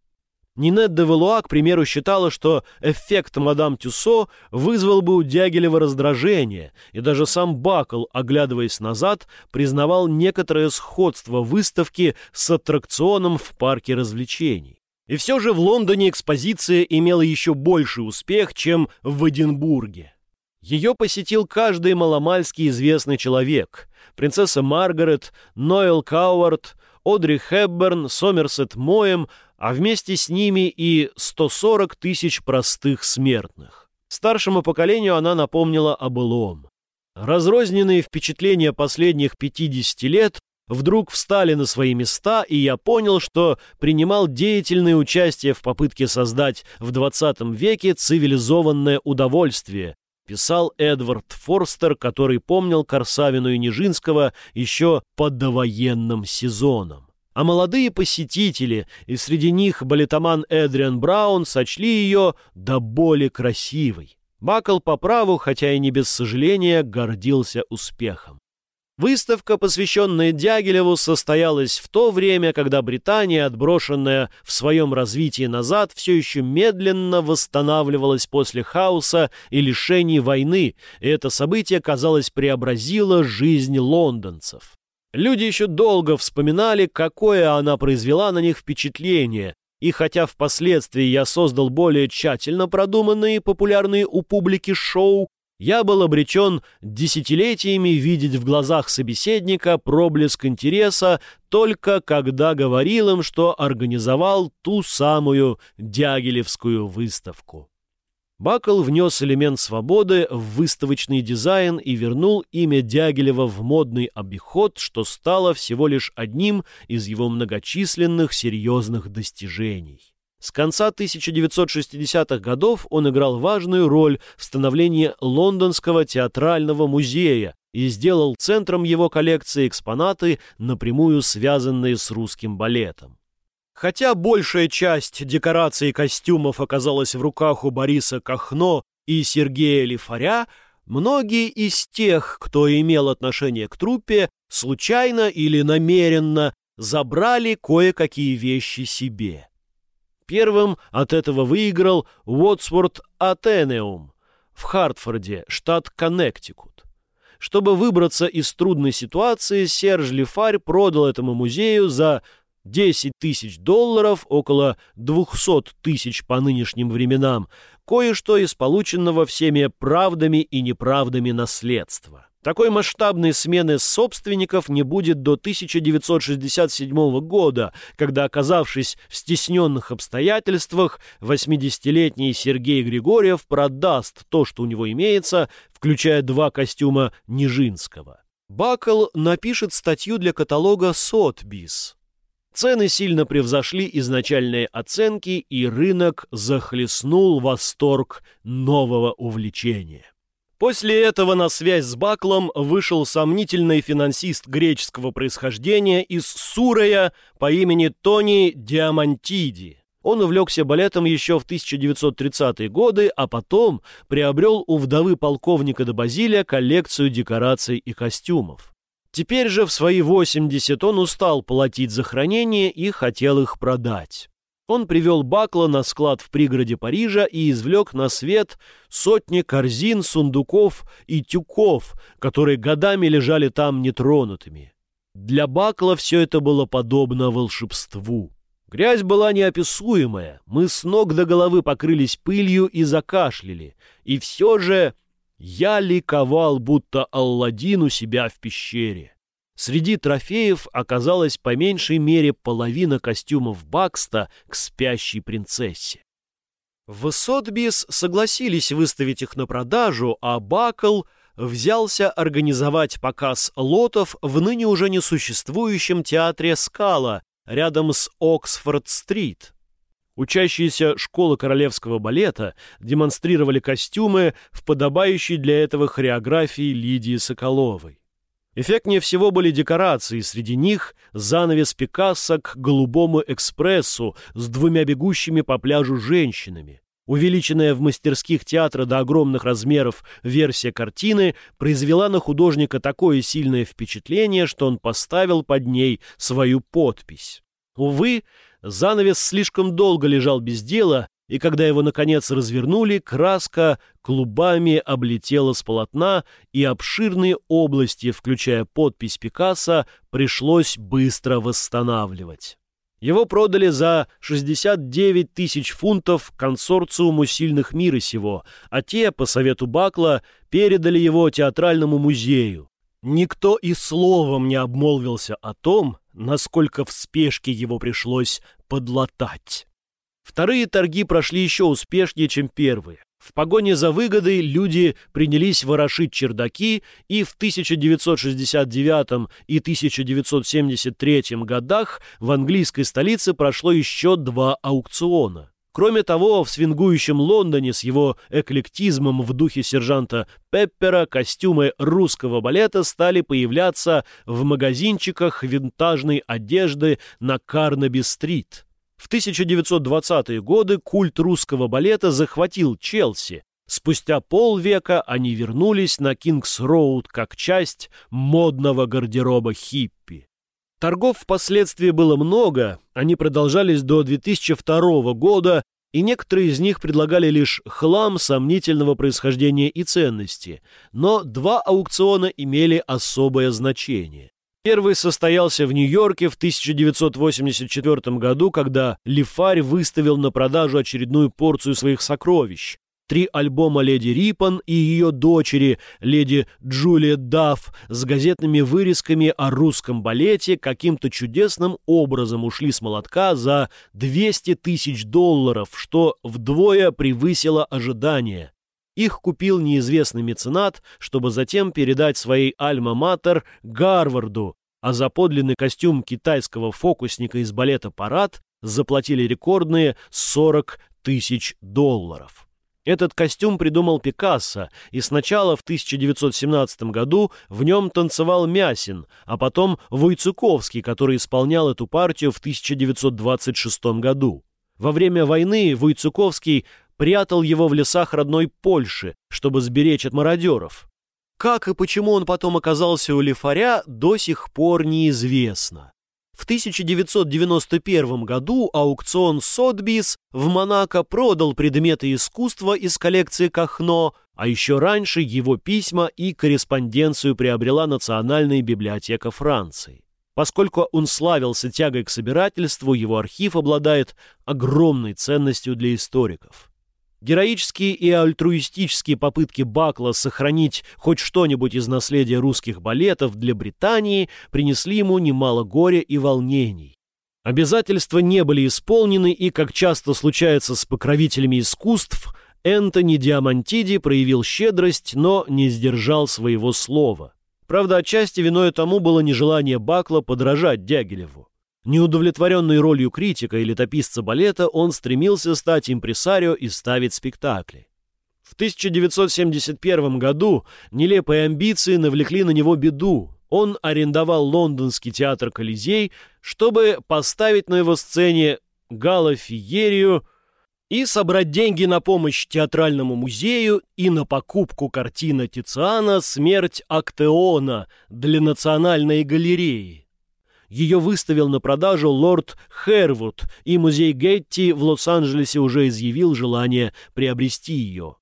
Нинет де Валуа, к примеру, считала, что эффект мадам Тюсо вызвал бы у Дягилева раздражение, и даже сам Бакл, оглядываясь назад, признавал некоторое сходство выставки с аттракционом в парке развлечений. И все же в Лондоне экспозиция имела еще больший успех, чем в Эдинбурге. Ее посетил каждый маломальский известный человек. Принцесса Маргарет, Ноэл Кауарт, Одри Хепберн, Сомерсет Моем, а вместе с ними и 140 тысяч простых смертных. Старшему поколению она напомнила о былом. Разрозненные впечатления последних 50 лет вдруг встали на свои места, и я понял, что принимал деятельное участие в попытке создать в 20 веке цивилизованное удовольствие, писал Эдвард Форстер, который помнил Корсавину и Нижинского еще под довоенным сезоном. А молодые посетители, и среди них балетоман Эдриан Браун, сочли ее до боли красивой. Бакл по праву, хотя и не без сожаления, гордился успехом. Выставка, посвященная Дягилеву, состоялась в то время, когда Британия, отброшенная в своем развитии назад, все еще медленно восстанавливалась после хаоса и лишений войны, и это событие, казалось, преобразило жизнь лондонцев. Люди еще долго вспоминали, какое она произвела на них впечатление, и хотя впоследствии я создал более тщательно продуманные популярные у публики шоу, я был обречен десятилетиями видеть в глазах собеседника проблеск интереса только когда говорил им, что организовал ту самую Дягилевскую выставку. Бакл внес элемент свободы в выставочный дизайн и вернул имя Дягилева в модный обиход, что стало всего лишь одним из его многочисленных серьезных достижений. С конца 1960-х годов он играл важную роль в становлении Лондонского театрального музея и сделал центром его коллекции экспонаты, напрямую связанные с русским балетом. Хотя большая часть декораций и костюмов оказалась в руках у Бориса Кахно и Сергея Лифаря, многие из тех, кто имел отношение к труппе, случайно или намеренно забрали кое-какие вещи себе. Первым от этого выиграл Уотсворт Атенеум в Хартфорде, штат Коннектикут. Чтобы выбраться из трудной ситуации, Серж Лифарь продал этому музею за 10 тысяч долларов, около 200 тысяч по нынешним временам, кое-что из полученного всеми правдами и неправдами наследства. Такой масштабной смены собственников не будет до 1967 года, когда, оказавшись в стесненных обстоятельствах, 80-летний Сергей Григорьев продаст то, что у него имеется, включая два костюма Нижинского. Бакл напишет статью для каталога «Сотбис». Цены сильно превзошли изначальные оценки, и рынок захлестнул восторг нового увлечения. После этого на связь с Баклом вышел сомнительный финансист греческого происхождения из Сурея по имени Тони Диамантиди. Он увлекся балетом еще в 1930-е годы, а потом приобрел у вдовы полковника до Базилия коллекцию декораций и костюмов. Теперь же в свои 80 он устал платить за хранение и хотел их продать. Он привел Бакла на склад в пригороде Парижа и извлек на свет сотни корзин, сундуков и тюков, которые годами лежали там нетронутыми. Для Бакла все это было подобно волшебству. Грязь была неописуемая, мы с ног до головы покрылись пылью и закашляли, и все же я ликовал, будто Алладин у себя в пещере. Среди трофеев оказалась по меньшей мере половина костюмов Бакста к спящей принцессе. В Сотбис согласились выставить их на продажу, а Бакл взялся организовать показ лотов в ныне уже несуществующем театре «Скала», рядом с Оксфорд-стрит. Учащиеся школы королевского балета демонстрировали костюмы в подобающей для этого хореографии Лидии Соколовой. Эффектнее всего были декорации, среди них занавес Пикассо к «Голубому экспрессу» с двумя бегущими по пляжу женщинами. Увеличенная в мастерских театра до огромных размеров версия картины произвела на художника такое сильное впечатление, что он поставил под ней свою подпись. Увы, занавес слишком долго лежал без дела, и когда его, наконец, развернули, краска клубами облетела с полотна, и обширные области, включая подпись Пикассо, пришлось быстро восстанавливать. Его продали за 69 тысяч фунтов консорциуму сильных мира сего, а те, по совету Бакла, передали его театральному музею. Никто и словом не обмолвился о том, насколько в спешке его пришлось подлатать. Вторые торги прошли еще успешнее, чем первые. В погоне за выгодой люди принялись ворошить чердаки, и в 1969 и 1973 годах в английской столице прошло еще два аукциона. Кроме того, в свингующем Лондоне с его эклектизмом в духе сержанта Пеппера костюмы русского балета стали появляться в магазинчиках винтажной одежды на Карнаби-стрит. В 1920-е годы культ русского балета захватил Челси. Спустя полвека они вернулись на Кингс-Роуд как часть модного гардероба хиппи. Торгов впоследствии было много, они продолжались до 2002 года, и некоторые из них предлагали лишь хлам сомнительного происхождения и ценности, но два аукциона имели особое значение. Первый состоялся в Нью-Йорке в 1984 году, когда Лифарь выставил на продажу очередную порцию своих сокровищ. Три альбома леди Риппон и ее дочери, леди Джулия Дафф, с газетными вырезками о русском балете каким-то чудесным образом ушли с молотка за 200 тысяч долларов, что вдвое превысило ожидания. Их купил неизвестный меценат, чтобы затем передать своей альма-матер Гарварду, а за подлинный костюм китайского фокусника из балета «Парад» заплатили рекордные 40 тысяч долларов. Этот костюм придумал Пикассо, и сначала в 1917 году в нем танцевал Мясин, а потом Войцуковский, который исполнял эту партию в 1926 году. Во время войны Войцуковский прятал его в лесах родной Польши, чтобы сберечь от мародеров. Как и почему он потом оказался у Лифаря, до сих пор неизвестно. В 1991 году аукцион Сотбис в Монако продал предметы искусства из коллекции Кахно, а еще раньше его письма и корреспонденцию приобрела Национальная библиотека Франции. Поскольку он славился тягой к собирательству, его архив обладает огромной ценностью для историков. Героические и альтруистические попытки Бакла сохранить хоть что-нибудь из наследия русских балетов для Британии принесли ему немало горя и волнений. Обязательства не были исполнены, и, как часто случается с покровителями искусств, Энтони Диамантиди проявил щедрость, но не сдержал своего слова. Правда, отчасти виной тому было нежелание Бакла подражать Дягилеву. Неудовлетворенный ролью критика и летописца балета, он стремился стать импресарио и ставить спектакли. В 1971 году нелепые амбиции навлекли на него беду. Он арендовал лондонский театр «Колизей», чтобы поставить на его сцене Гала Фиерию и собрать деньги на помощь театральному музею и на покупку картины Тициана «Смерть Актеона» для Национальной галереи. Ее выставил на продажу лорд Хервуд, и музей Гетти в Лос-Анджелесе уже изъявил желание приобрести ее.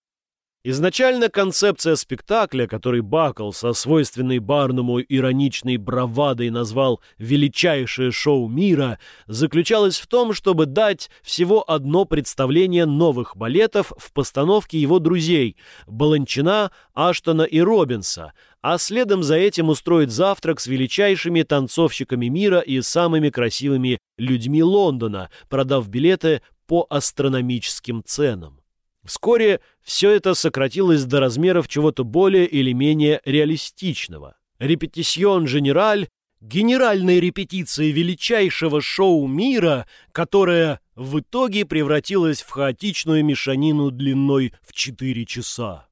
Изначально концепция спектакля, который Бакл со свойственной Барнуму ироничной бравадой назвал «величайшее шоу мира», заключалась в том, чтобы дать всего одно представление новых балетов в постановке его друзей – Баланчина, Аштона и Робинса, а следом за этим устроить завтрак с величайшими танцовщиками мира и самыми красивыми людьми Лондона, продав билеты по астрономическим ценам. Вскоре все это сократилось до размеров чего-то более или менее реалистичного. Репетисьон Женераль — генеральной репетиции величайшего шоу мира, которая в итоге превратилась в хаотичную мешанину длиной в 4 часа.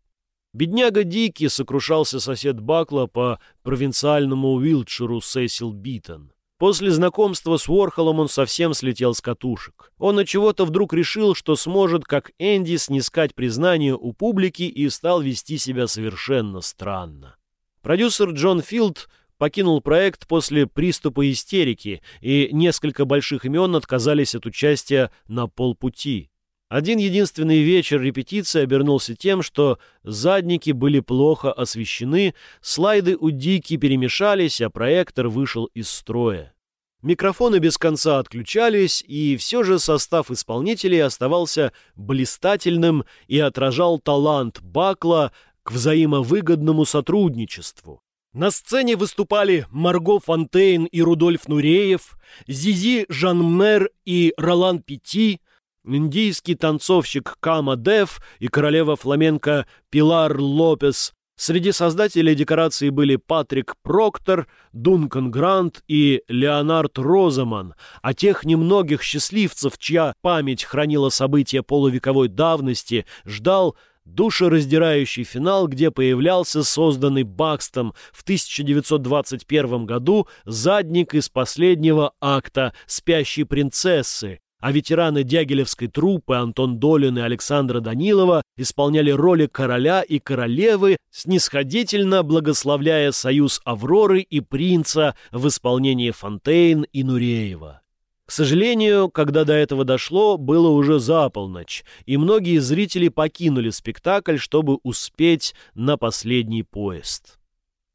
Бедняга Дики сокрушался сосед Бакла по провинциальному Уилтширу Сесил Биттон. После знакомства с Уорхолом он совсем слетел с катушек. Он отчего-то вдруг решил, что сможет, как Энди, снискать признание у публики и стал вести себя совершенно странно. Продюсер Джон Филд покинул проект после приступа истерики, и несколько больших имен отказались от участия на полпути. Один единственный вечер репетиции обернулся тем, что задники были плохо освещены, слайды у Дики перемешались, а проектор вышел из строя. Микрофоны без конца отключались, и все же состав исполнителей оставался блистательным и отражал талант Бакла к взаимовыгодному сотрудничеству. На сцене выступали Марго Фонтейн и Рудольф Нуреев, Зизи Жанмер и Ролан Пяти, индийский танцовщик Кама Дев и королева фламенко Пилар Лопес. Среди создателей декорации были Патрик Проктор, Дункан Грант и Леонард Розаман, а тех немногих счастливцев, чья память хранила события полувековой давности, ждал душераздирающий финал, где появлялся созданный Бакстом в 1921 году задник из последнего акта «Спящей принцессы», а ветераны Дягилевской труппы Антон Долин и Александра Данилова исполняли роли короля и королевы, снисходительно благословляя союз Авроры и принца в исполнении Фонтейн и Нуреева. К сожалению, когда до этого дошло, было уже за полночь, и многие зрители покинули спектакль, чтобы успеть на последний поезд.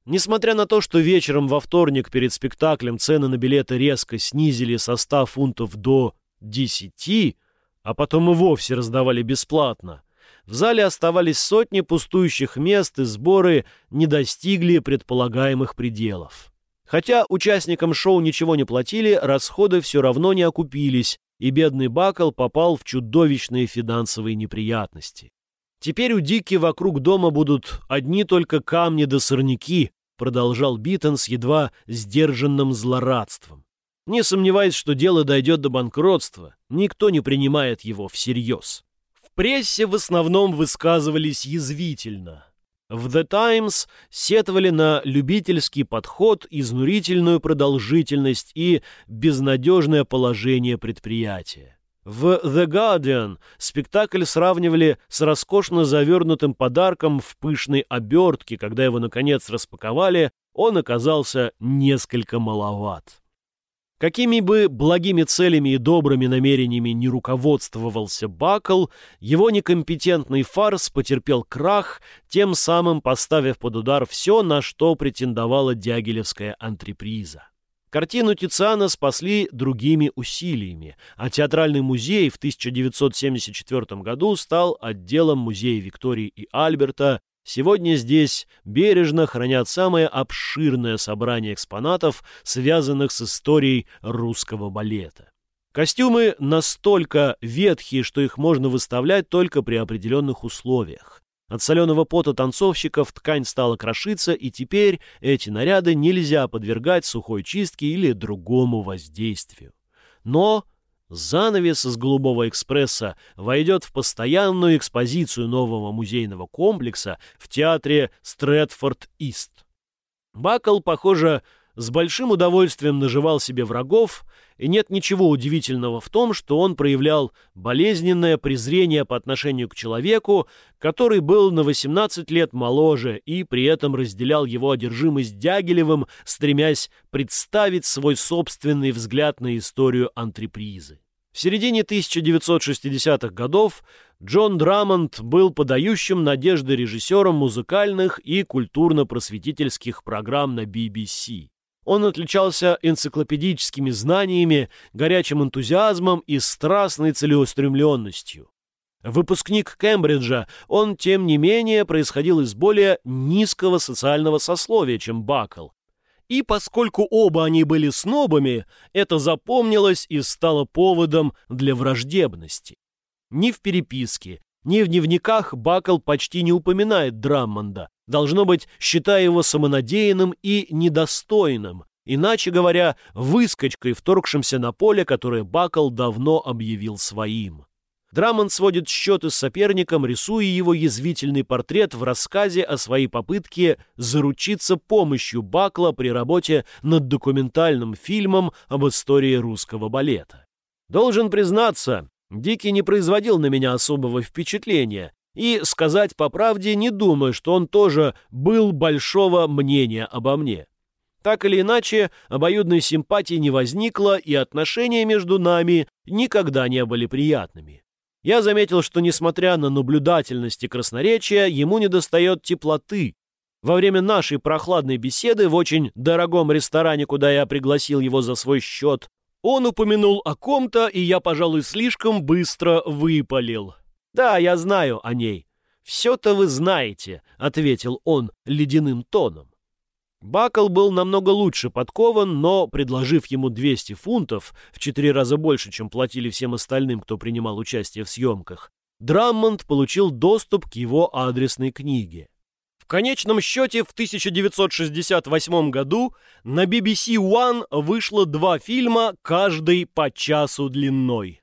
Несмотря на то, что вечером во вторник перед спектаклем цены на билеты резко снизили со 100 фунтов до десяти, а потом и вовсе раздавали бесплатно. В зале оставались сотни пустующих мест, и сборы не достигли предполагаемых пределов. Хотя участникам шоу ничего не платили, расходы все равно не окупились, и бедный Бакл попал в чудовищные финансовые неприятности. «Теперь у Дики вокруг дома будут одни только камни да сорняки», продолжал Биттон с едва сдержанным злорадством. Не сомневаясь, что дело дойдет до банкротства, никто не принимает его всерьез. В прессе в основном высказывались язвительно. В The Times сетовали на любительский подход, изнурительную продолжительность и безнадежное положение предприятия. В The Guardian спектакль сравнивали с роскошно завернутым подарком в пышной обертке. Когда его, наконец, распаковали, он оказался несколько маловат. Какими бы благими целями и добрыми намерениями не руководствовался Бакл, его некомпетентный фарс потерпел крах, тем самым поставив под удар все, на что претендовала дягилевская антреприза. Картину Тициана спасли другими усилиями, а театральный музей в 1974 году стал отделом музея Виктории и Альберта. Сегодня здесь бережно хранят самое обширное собрание экспонатов, связанных с историей русского балета. Костюмы настолько ветхие, что их можно выставлять только при определенных условиях. От соленого пота танцовщиков ткань стала крошиться, и теперь эти наряды нельзя подвергать сухой чистке или другому воздействию. Но занавес из «Голубого экспресса» войдет в постоянную экспозицию нового музейного комплекса в театре Стрэдфорд-Ист. Бакл, похоже, с большим удовольствием наживал себе врагов, и нет ничего удивительного в том, что он проявлял болезненное презрение по отношению к человеку, который был на 18 лет моложе и при этом разделял его одержимость Дягилевым, стремясь представить свой собственный взгляд на историю антрепризы. В середине 1960-х годов Джон Драмонд был подающим надежды режиссером музыкальных и культурно-просветительских программ на BBC. Он отличался энциклопедическими знаниями, горячим энтузиазмом и страстной целеустремленностью. Выпускник Кембриджа, он, тем не менее, происходил из более низкого социального сословия, чем Бакл. И поскольку оба они были снобами, это запомнилось и стало поводом для враждебности. Ни в переписке, ни в дневниках Бакл почти не упоминает Драммонда, должно быть, считая его самонадеянным и недостойным, иначе говоря, выскочкой, вторгшимся на поле, которое Бакл давно объявил своим. Драмонд сводит счеты с соперником, рисуя его язвительный портрет в рассказе о своей попытке заручиться помощью Бакла при работе над документальным фильмом об истории русского балета. Должен признаться, Дикий не производил на меня особого впечатления, и, сказать по правде, не думаю, что он тоже был большого мнения обо мне. Так или иначе, обоюдной симпатии не возникло, и отношения между нами никогда не были приятными. Я заметил, что, несмотря на наблюдательность и красноречие, ему недостает теплоты. Во время нашей прохладной беседы в очень дорогом ресторане, куда я пригласил его за свой счет, он упомянул о ком-то, и я, пожалуй, слишком быстро выпалил. «Да, я знаю о ней». «Все-то вы знаете», — ответил он ледяным тоном. Бакл был намного лучше подкован, но, предложив ему 200 фунтов, в четыре раза больше, чем платили всем остальным, кто принимал участие в съемках, Драммонд получил доступ к его адресной книге. В конечном счете, в 1968 году на BBC One вышло два фильма, каждый по часу длиной.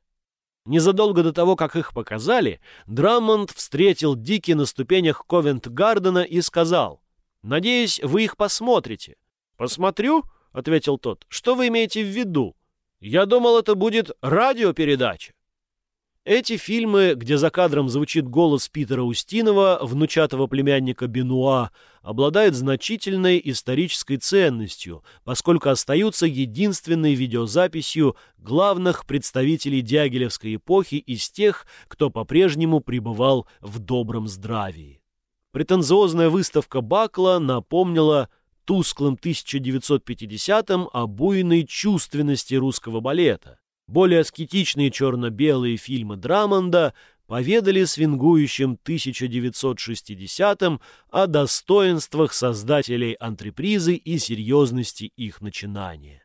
Незадолго до того, как их показали, Драммонд встретил Дики на ступенях Ковент-Гардена и сказал, «Надеюсь, вы их посмотрите». «Посмотрю», — ответил тот, — «что вы имеете в виду? Я думал, это будет радиопередача». Эти фильмы, где за кадром звучит голос Питера Устинова, внучатого племянника Бенуа, обладают значительной исторической ценностью, поскольку остаются единственной видеозаписью главных представителей Дягилевской эпохи из тех, кто по-прежнему пребывал в добром здравии. Претензиозная выставка Бакла напомнила тусклым 1950-м о буйной чувственности русского балета. Более аскетичные черно-белые фильмы Драмонда поведали свингующим 1960-м о достоинствах создателей антрепризы и серьезности их начинания.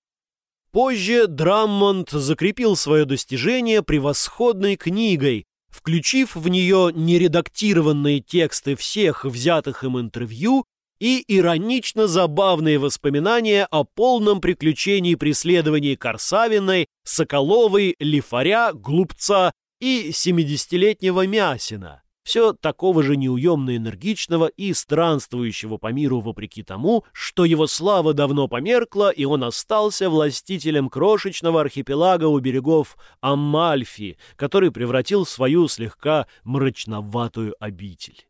Позже Драммонд закрепил свое достижение превосходной книгой, включив в нее нередактированные тексты всех взятых им интервью и иронично забавные воспоминания о полном приключении преследований Корсавиной, Соколовой, Лифаря, Глупца и 70-летнего Мясина. Все такого же неуемно энергичного и странствующего по миру вопреки тому, что его слава давно померкла, и он остался властителем крошечного архипелага у берегов Аммальфи, который превратил в свою слегка мрачноватую обитель.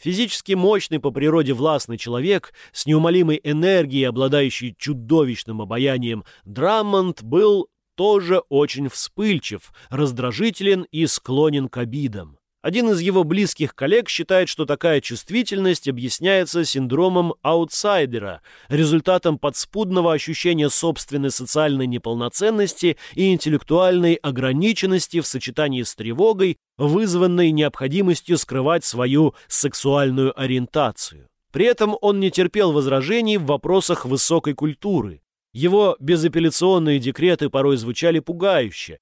Физически мощный по природе властный человек с неумолимой энергией, обладающий чудовищным обаянием, Драммонд был тоже очень вспыльчив, раздражителен и склонен к обидам. Один из его близких коллег считает, что такая чувствительность объясняется синдромом аутсайдера, результатом подспудного ощущения собственной социальной неполноценности и интеллектуальной ограниченности в сочетании с тревогой, вызванной необходимостью скрывать свою сексуальную ориентацию. При этом он не терпел возражений в вопросах высокой культуры. Его безапелляционные декреты порой звучали пугающе,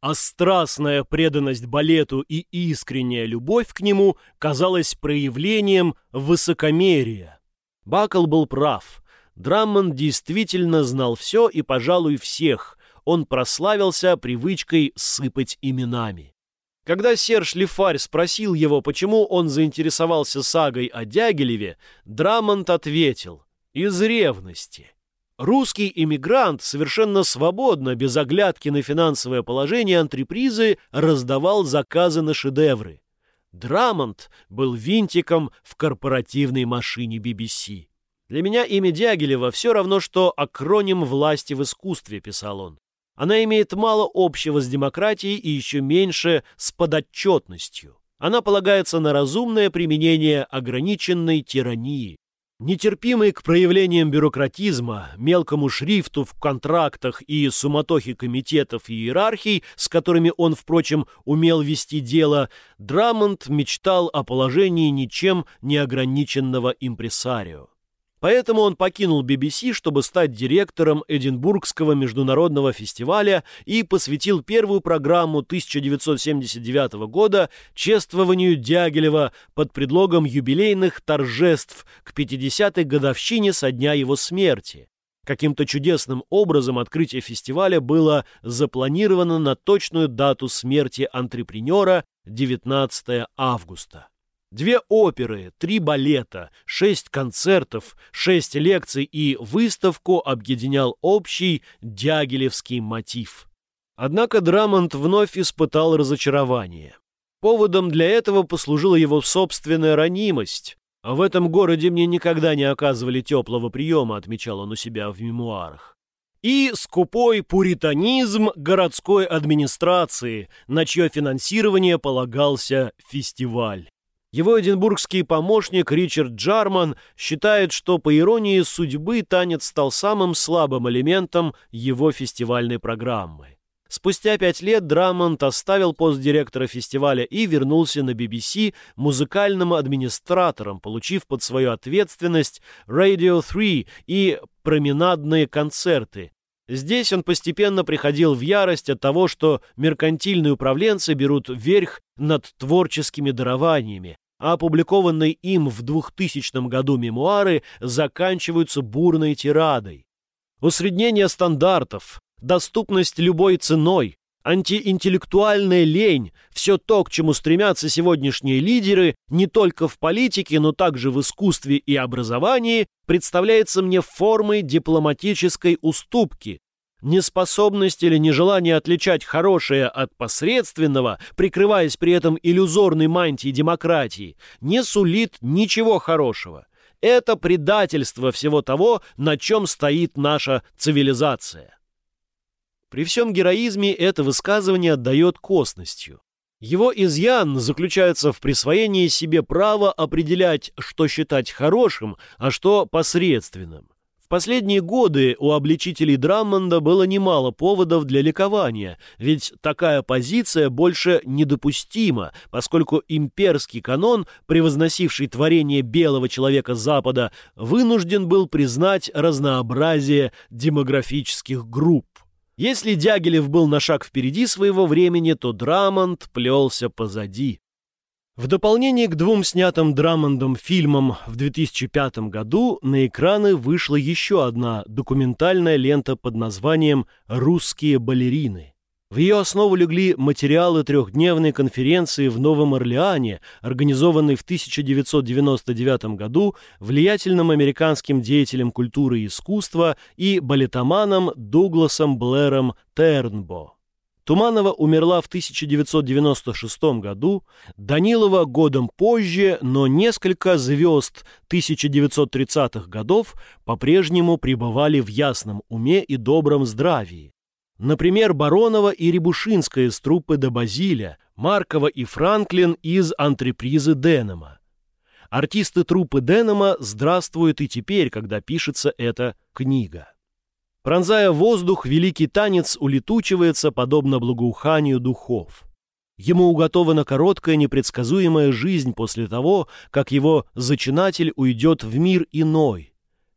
а страстная преданность балету и искренняя любовь к нему казалась проявлением высокомерия. Бакл был прав. Драммон действительно знал все и, пожалуй, всех. Он прославился привычкой сыпать именами. Когда Серж Лифарь спросил его, почему он заинтересовался сагой о Дягилеве, Драмонт ответил «из ревности». Русский иммигрант совершенно свободно, без оглядки на финансовое положение антрепризы, раздавал заказы на шедевры. Драмонт был винтиком в корпоративной машине BBC. «Для меня имя Дягилева все равно, что акроним власти в искусстве», — писал он. «Она имеет мало общего с демократией и еще меньше с подотчетностью. Она полагается на разумное применение ограниченной тирании. Нетерпимый к проявлениям бюрократизма, мелкому шрифту в контрактах и суматохе комитетов и иерархий, с которыми он, впрочем, умел вести дело, Драмонт мечтал о положении ничем не ограниченного импресарио. Поэтому он покинул BBC, чтобы стать директором Эдинбургского международного фестиваля и посвятил первую программу 1979 года чествованию Дягилева под предлогом юбилейных торжеств к 50-й годовщине со дня его смерти. Каким-то чудесным образом открытие фестиваля было запланировано на точную дату смерти антрепренера 19 августа. Две оперы, три балета, шесть концертов, шесть лекций и выставку объединял общий дягилевский мотив. Однако Драмонт вновь испытал разочарование. Поводом для этого послужила его собственная ранимость. А в этом городе мне никогда не оказывали теплого приема, отмечал он у себя в мемуарах. И скупой пуританизм городской администрации, на чье финансирование полагался фестиваль. Его эдинбургский помощник Ричард Джарман считает, что, по иронии судьбы, танец стал самым слабым элементом его фестивальной программы. Спустя пять лет Драмонт оставил пост директора фестиваля и вернулся на BBC музыкальным администратором, получив под свою ответственность Radio 3 и променадные концерты. Здесь он постепенно приходил в ярость от того, что меркантильные управленцы берут верх над творческими дарованиями, а опубликованные им в 2000 году мемуары заканчиваются бурной тирадой. Усреднение стандартов, доступность любой ценой, антиинтеллектуальная лень – все то, к чему стремятся сегодняшние лидеры не только в политике, но также в искусстве и образовании, представляется мне формой дипломатической уступки, Неспособность или нежелание отличать хорошее от посредственного, прикрываясь при этом иллюзорной мантией демократии, не сулит ничего хорошего. Это предательство всего того, на чем стоит наша цивилизация. При всем героизме это высказывание отдает косностью. Его изъян заключается в присвоении себе права определять, что считать хорошим, а что посредственным последние годы у обличителей Драммонда было немало поводов для ликования, ведь такая позиция больше недопустима, поскольку имперский канон, превозносивший творение белого человека Запада, вынужден был признать разнообразие демографических групп. Если Дягилев был на шаг впереди своего времени, то Драмонд плелся позади. В дополнение к двум снятым Драмондом фильмам в 2005 году на экраны вышла еще одна документальная лента под названием «Русские балерины». В ее основу легли материалы трехдневной конференции в Новом Орлеане, организованной в 1999 году влиятельным американским деятелем культуры и искусства и балетоманом Дугласом Блэром Тернбо. Туманова умерла в 1996 году, Данилова годом позже, но несколько звезд 1930-х годов по-прежнему пребывали в ясном уме и добром здравии. Например, Баронова и Рябушинская из труппы до Базиля, Маркова и Франклин из антрепризы Денема. Артисты труппы Денема здравствуют и теперь, когда пишется эта книга. Пронзая воздух, великий танец улетучивается, подобно благоуханию духов. Ему уготована короткая непредсказуемая жизнь после того, как его зачинатель уйдет в мир иной.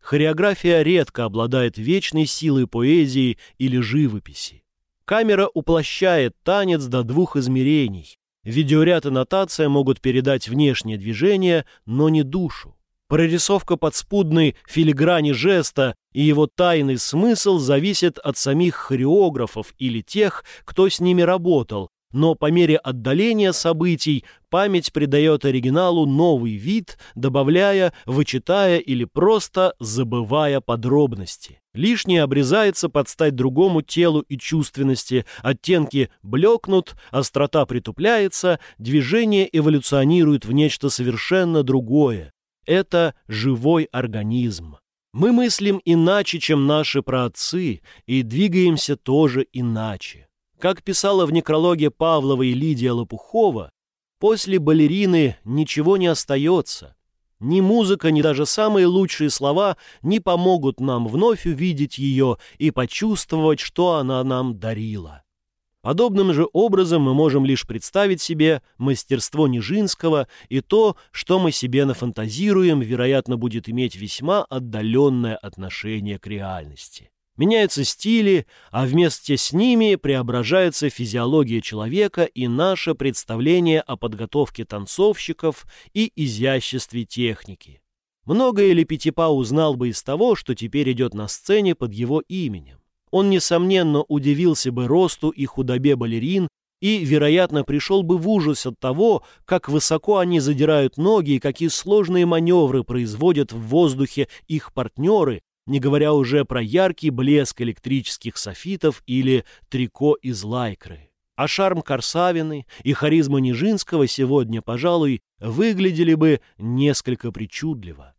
Хореография редко обладает вечной силой поэзии или живописи. Камера уплощает танец до двух измерений. Видеоряд и нотация могут передать внешнее движение, но не душу. Прорисовка подспудной филиграни жеста и его тайный смысл зависит от самих хореографов или тех, кто с ними работал, но по мере отдаления событий память придает оригиналу новый вид, добавляя, вычитая или просто забывая подробности. Лишнее обрезается под стать другому телу и чувственности, оттенки блекнут, острота притупляется, движение эволюционирует в нечто совершенно другое. Это живой организм. Мы мыслим иначе, чем наши праотцы, и двигаемся тоже иначе. Как писала в некрологе Павлова и Лидия Лопухова, после балерины ничего не остается. Ни музыка, ни даже самые лучшие слова не помогут нам вновь увидеть ее и почувствовать, что она нам дарила. Подобным же образом мы можем лишь представить себе мастерство Нижинского, и то, что мы себе нафантазируем, вероятно, будет иметь весьма отдаленное отношение к реальности. Меняются стили, а вместе с ними преображается физиология человека и наше представление о подготовке танцовщиков и изяществе техники. Многое ли Пятипа узнал бы из того, что теперь идет на сцене под его именем? Он, несомненно, удивился бы росту и худобе балерин и, вероятно, пришел бы в ужас от того, как высоко они задирают ноги и какие сложные маневры производят в воздухе их партнеры, не говоря уже про яркий блеск электрических софитов или трико из лайкры. А шарм Корсавины и харизма Нижинского сегодня, пожалуй, выглядели бы несколько причудливо.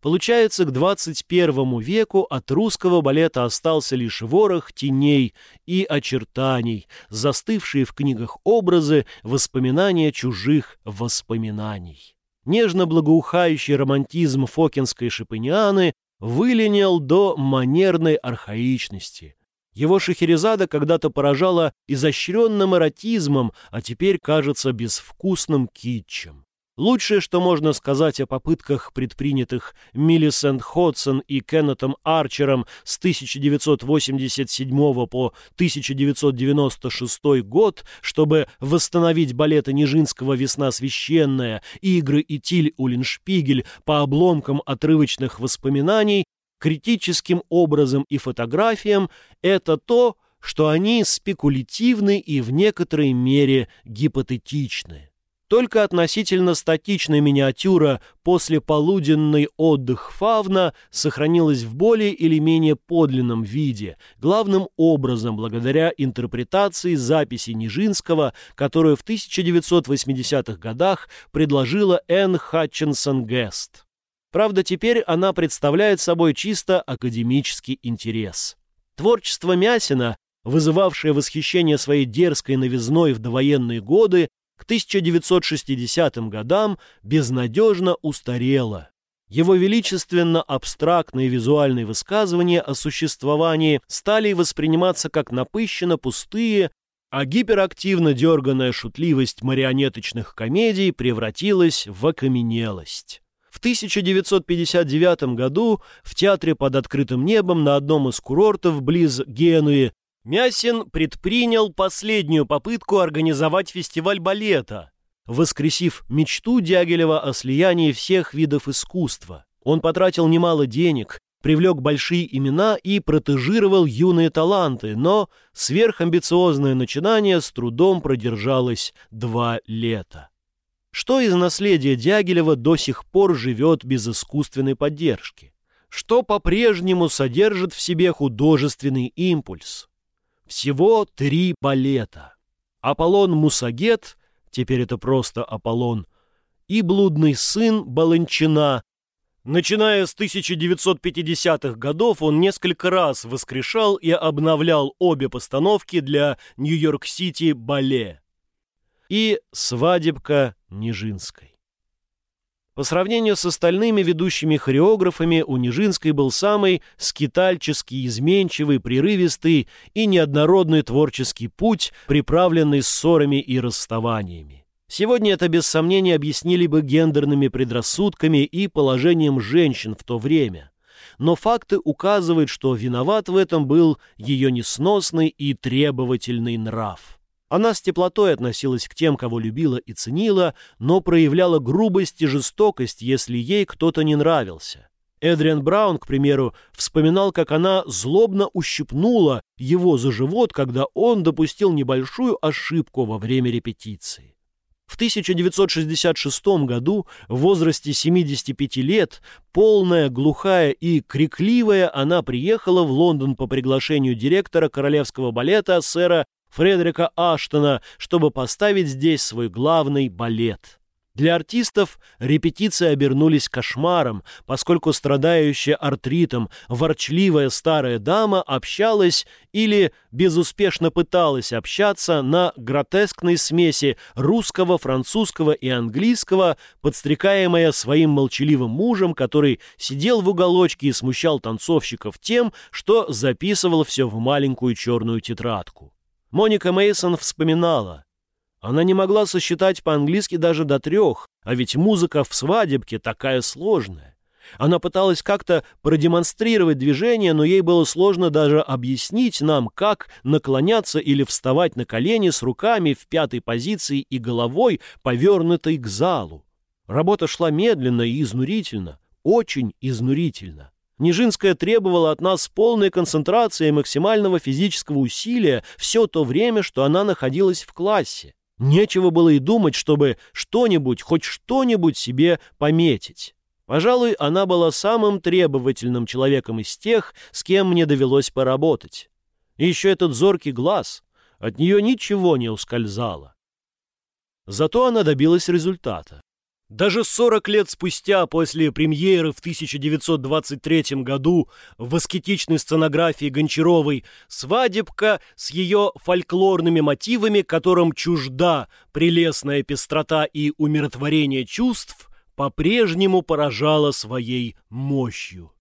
Получается, к 21 веку от русского балета остался лишь ворох теней и очертаний, застывшие в книгах образы, воспоминания чужих воспоминаний. Нежно благоухающий романтизм фокинской шипынианы выленил до манерной архаичности. Его Шахерезада когда-то поражала изощренным эротизмом, а теперь кажется безвкусным китчем. Лучшее, что можно сказать о попытках, предпринятых Миллисент Ходсон и Кеннетом Арчером с 1987 по 1996 год, чтобы восстановить балеты Нижинского «Весна священная», игры и Улиншпигель по обломкам отрывочных воспоминаний, критическим образом и фотографиям, это то, что они спекулятивны и в некоторой мере гипотетичны. Только относительно статичная миниатюра после полуденный отдых Фавна сохранилась в более или менее подлинном виде, главным образом благодаря интерпретации записи Нижинского, которую в 1980-х годах предложила Энн Хатчинсон Гест. Правда, теперь она представляет собой чисто академический интерес. Творчество Мясина, вызывавшее восхищение своей дерзкой новизной в довоенные годы, к 1960 годам безнадежно устарело. Его величественно-абстрактные визуальные высказывания о существовании стали восприниматься как напыщенно пустые, а гиперактивно дерганная шутливость марионеточных комедий превратилась в окаменелость. В 1959 году в театре под открытым небом на одном из курортов близ Генуи Мясин предпринял последнюю попытку организовать фестиваль балета, воскресив мечту Дягилева о слиянии всех видов искусства. Он потратил немало денег, привлек большие имена и протежировал юные таланты, но сверхамбициозное начинание с трудом продержалось два лета. Что из наследия Дягилева до сих пор живет без искусственной поддержки? Что по-прежнему содержит в себе художественный импульс? Всего три балета. Аполлон Мусагет, теперь это просто Аполлон, и блудный сын Баланчина. Начиная с 1950-х годов он несколько раз воскрешал и обновлял обе постановки для Нью-Йорк-Сити бале. и «Свадебка Нижинской». По сравнению с остальными ведущими хореографами, у Нижинской был самый скитальческий, изменчивый, прерывистый и неоднородный творческий путь, приправленный ссорами и расставаниями. Сегодня это без сомнения объяснили бы гендерными предрассудками и положением женщин в то время. Но факты указывают, что виноват в этом был ее несносный и требовательный нрав. Она с теплотой относилась к тем, кого любила и ценила, но проявляла грубость и жестокость, если ей кто-то не нравился. Эдриан Браун, к примеру, вспоминал, как она злобно ущипнула его за живот, когда он допустил небольшую ошибку во время репетиции. В 1966 году, в возрасте 75 лет, полная, глухая и крикливая, она приехала в Лондон по приглашению директора королевского балета сэра Фредерика Аштона, чтобы поставить здесь свой главный балет. Для артистов репетиции обернулись кошмаром, поскольку страдающая артритом ворчливая старая дама общалась или безуспешно пыталась общаться на гротескной смеси русского, французского и английского, подстрекаемая своим молчаливым мужем, который сидел в уголочке и смущал танцовщиков тем, что записывал все в маленькую черную тетрадку. Моника Мейсон вспоминала. Она не могла сосчитать по-английски даже до трех, а ведь музыка в свадебке такая сложная. Она пыталась как-то продемонстрировать движение, но ей было сложно даже объяснить нам, как наклоняться или вставать на колени с руками в пятой позиции и головой, повернутой к залу. Работа шла медленно и изнурительно, очень изнурительно. Нижинская требовала от нас полной концентрации и максимального физического усилия все то время, что она находилась в классе. Нечего было и думать, чтобы что-нибудь, хоть что-нибудь себе пометить. Пожалуй, она была самым требовательным человеком из тех, с кем мне довелось поработать. И еще этот зоркий глаз. От нее ничего не ускользало. Зато она добилась результата. Даже 40 лет спустя после премьеры в 1923 году в аскетичной сценографии Гончаровой «Свадебка» с ее фольклорными мотивами, которым чужда прелестная пестрота и умиротворение чувств, по-прежнему поражала своей мощью.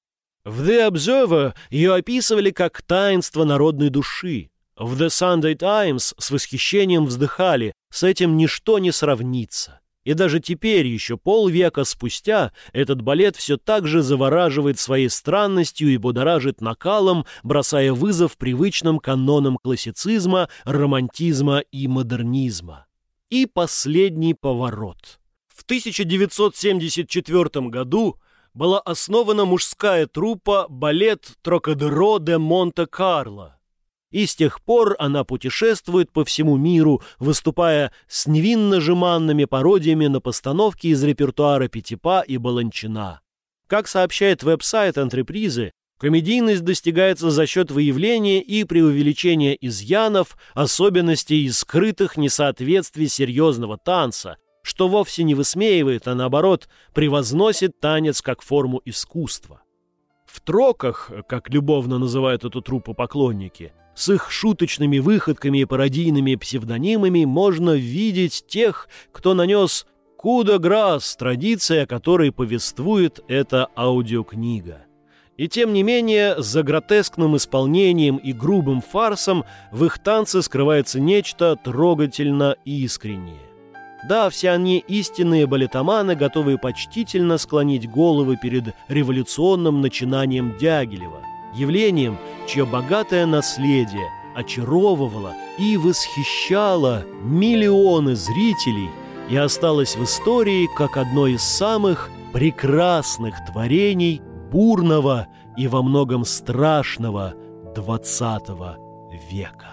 В «The Observer» ее описывали как таинство народной души. В «The Sunday Times» с восхищением вздыхали, с этим ничто не сравнится. И даже теперь, еще полвека спустя, этот балет все так же завораживает своей странностью и будоражит накалом, бросая вызов привычным канонам классицизма, романтизма и модернизма. И последний поворот. В 1974 году была основана мужская труппа балет «Трокадеро де Монте-Карло», и с тех пор она путешествует по всему миру, выступая с невинно-жеманными пародиями на постановки из репертуара Пятипа и Баланчина. Как сообщает веб-сайт антрепризы, комедийность достигается за счет выявления и преувеличения изъянов, особенностей и скрытых несоответствий серьезного танца, что вовсе не высмеивает, а наоборот превозносит танец как форму искусства. В троках, как любовно называют эту труппу поклонники – с их шуточными выходками и пародийными псевдонимами можно видеть тех, кто нанес «Куда Грасс», традиция, которой повествует эта аудиокнига. И тем не менее, за гротескным исполнением и грубым фарсом в их танце скрывается нечто трогательно искреннее. Да, все они истинные балетоманы, готовые почтительно склонить головы перед революционным начинанием Дягилева – явлением, чье богатое наследие очаровывало и восхищало миллионы зрителей и осталось в истории как одно из самых прекрасных творений бурного и во многом страшного XX века.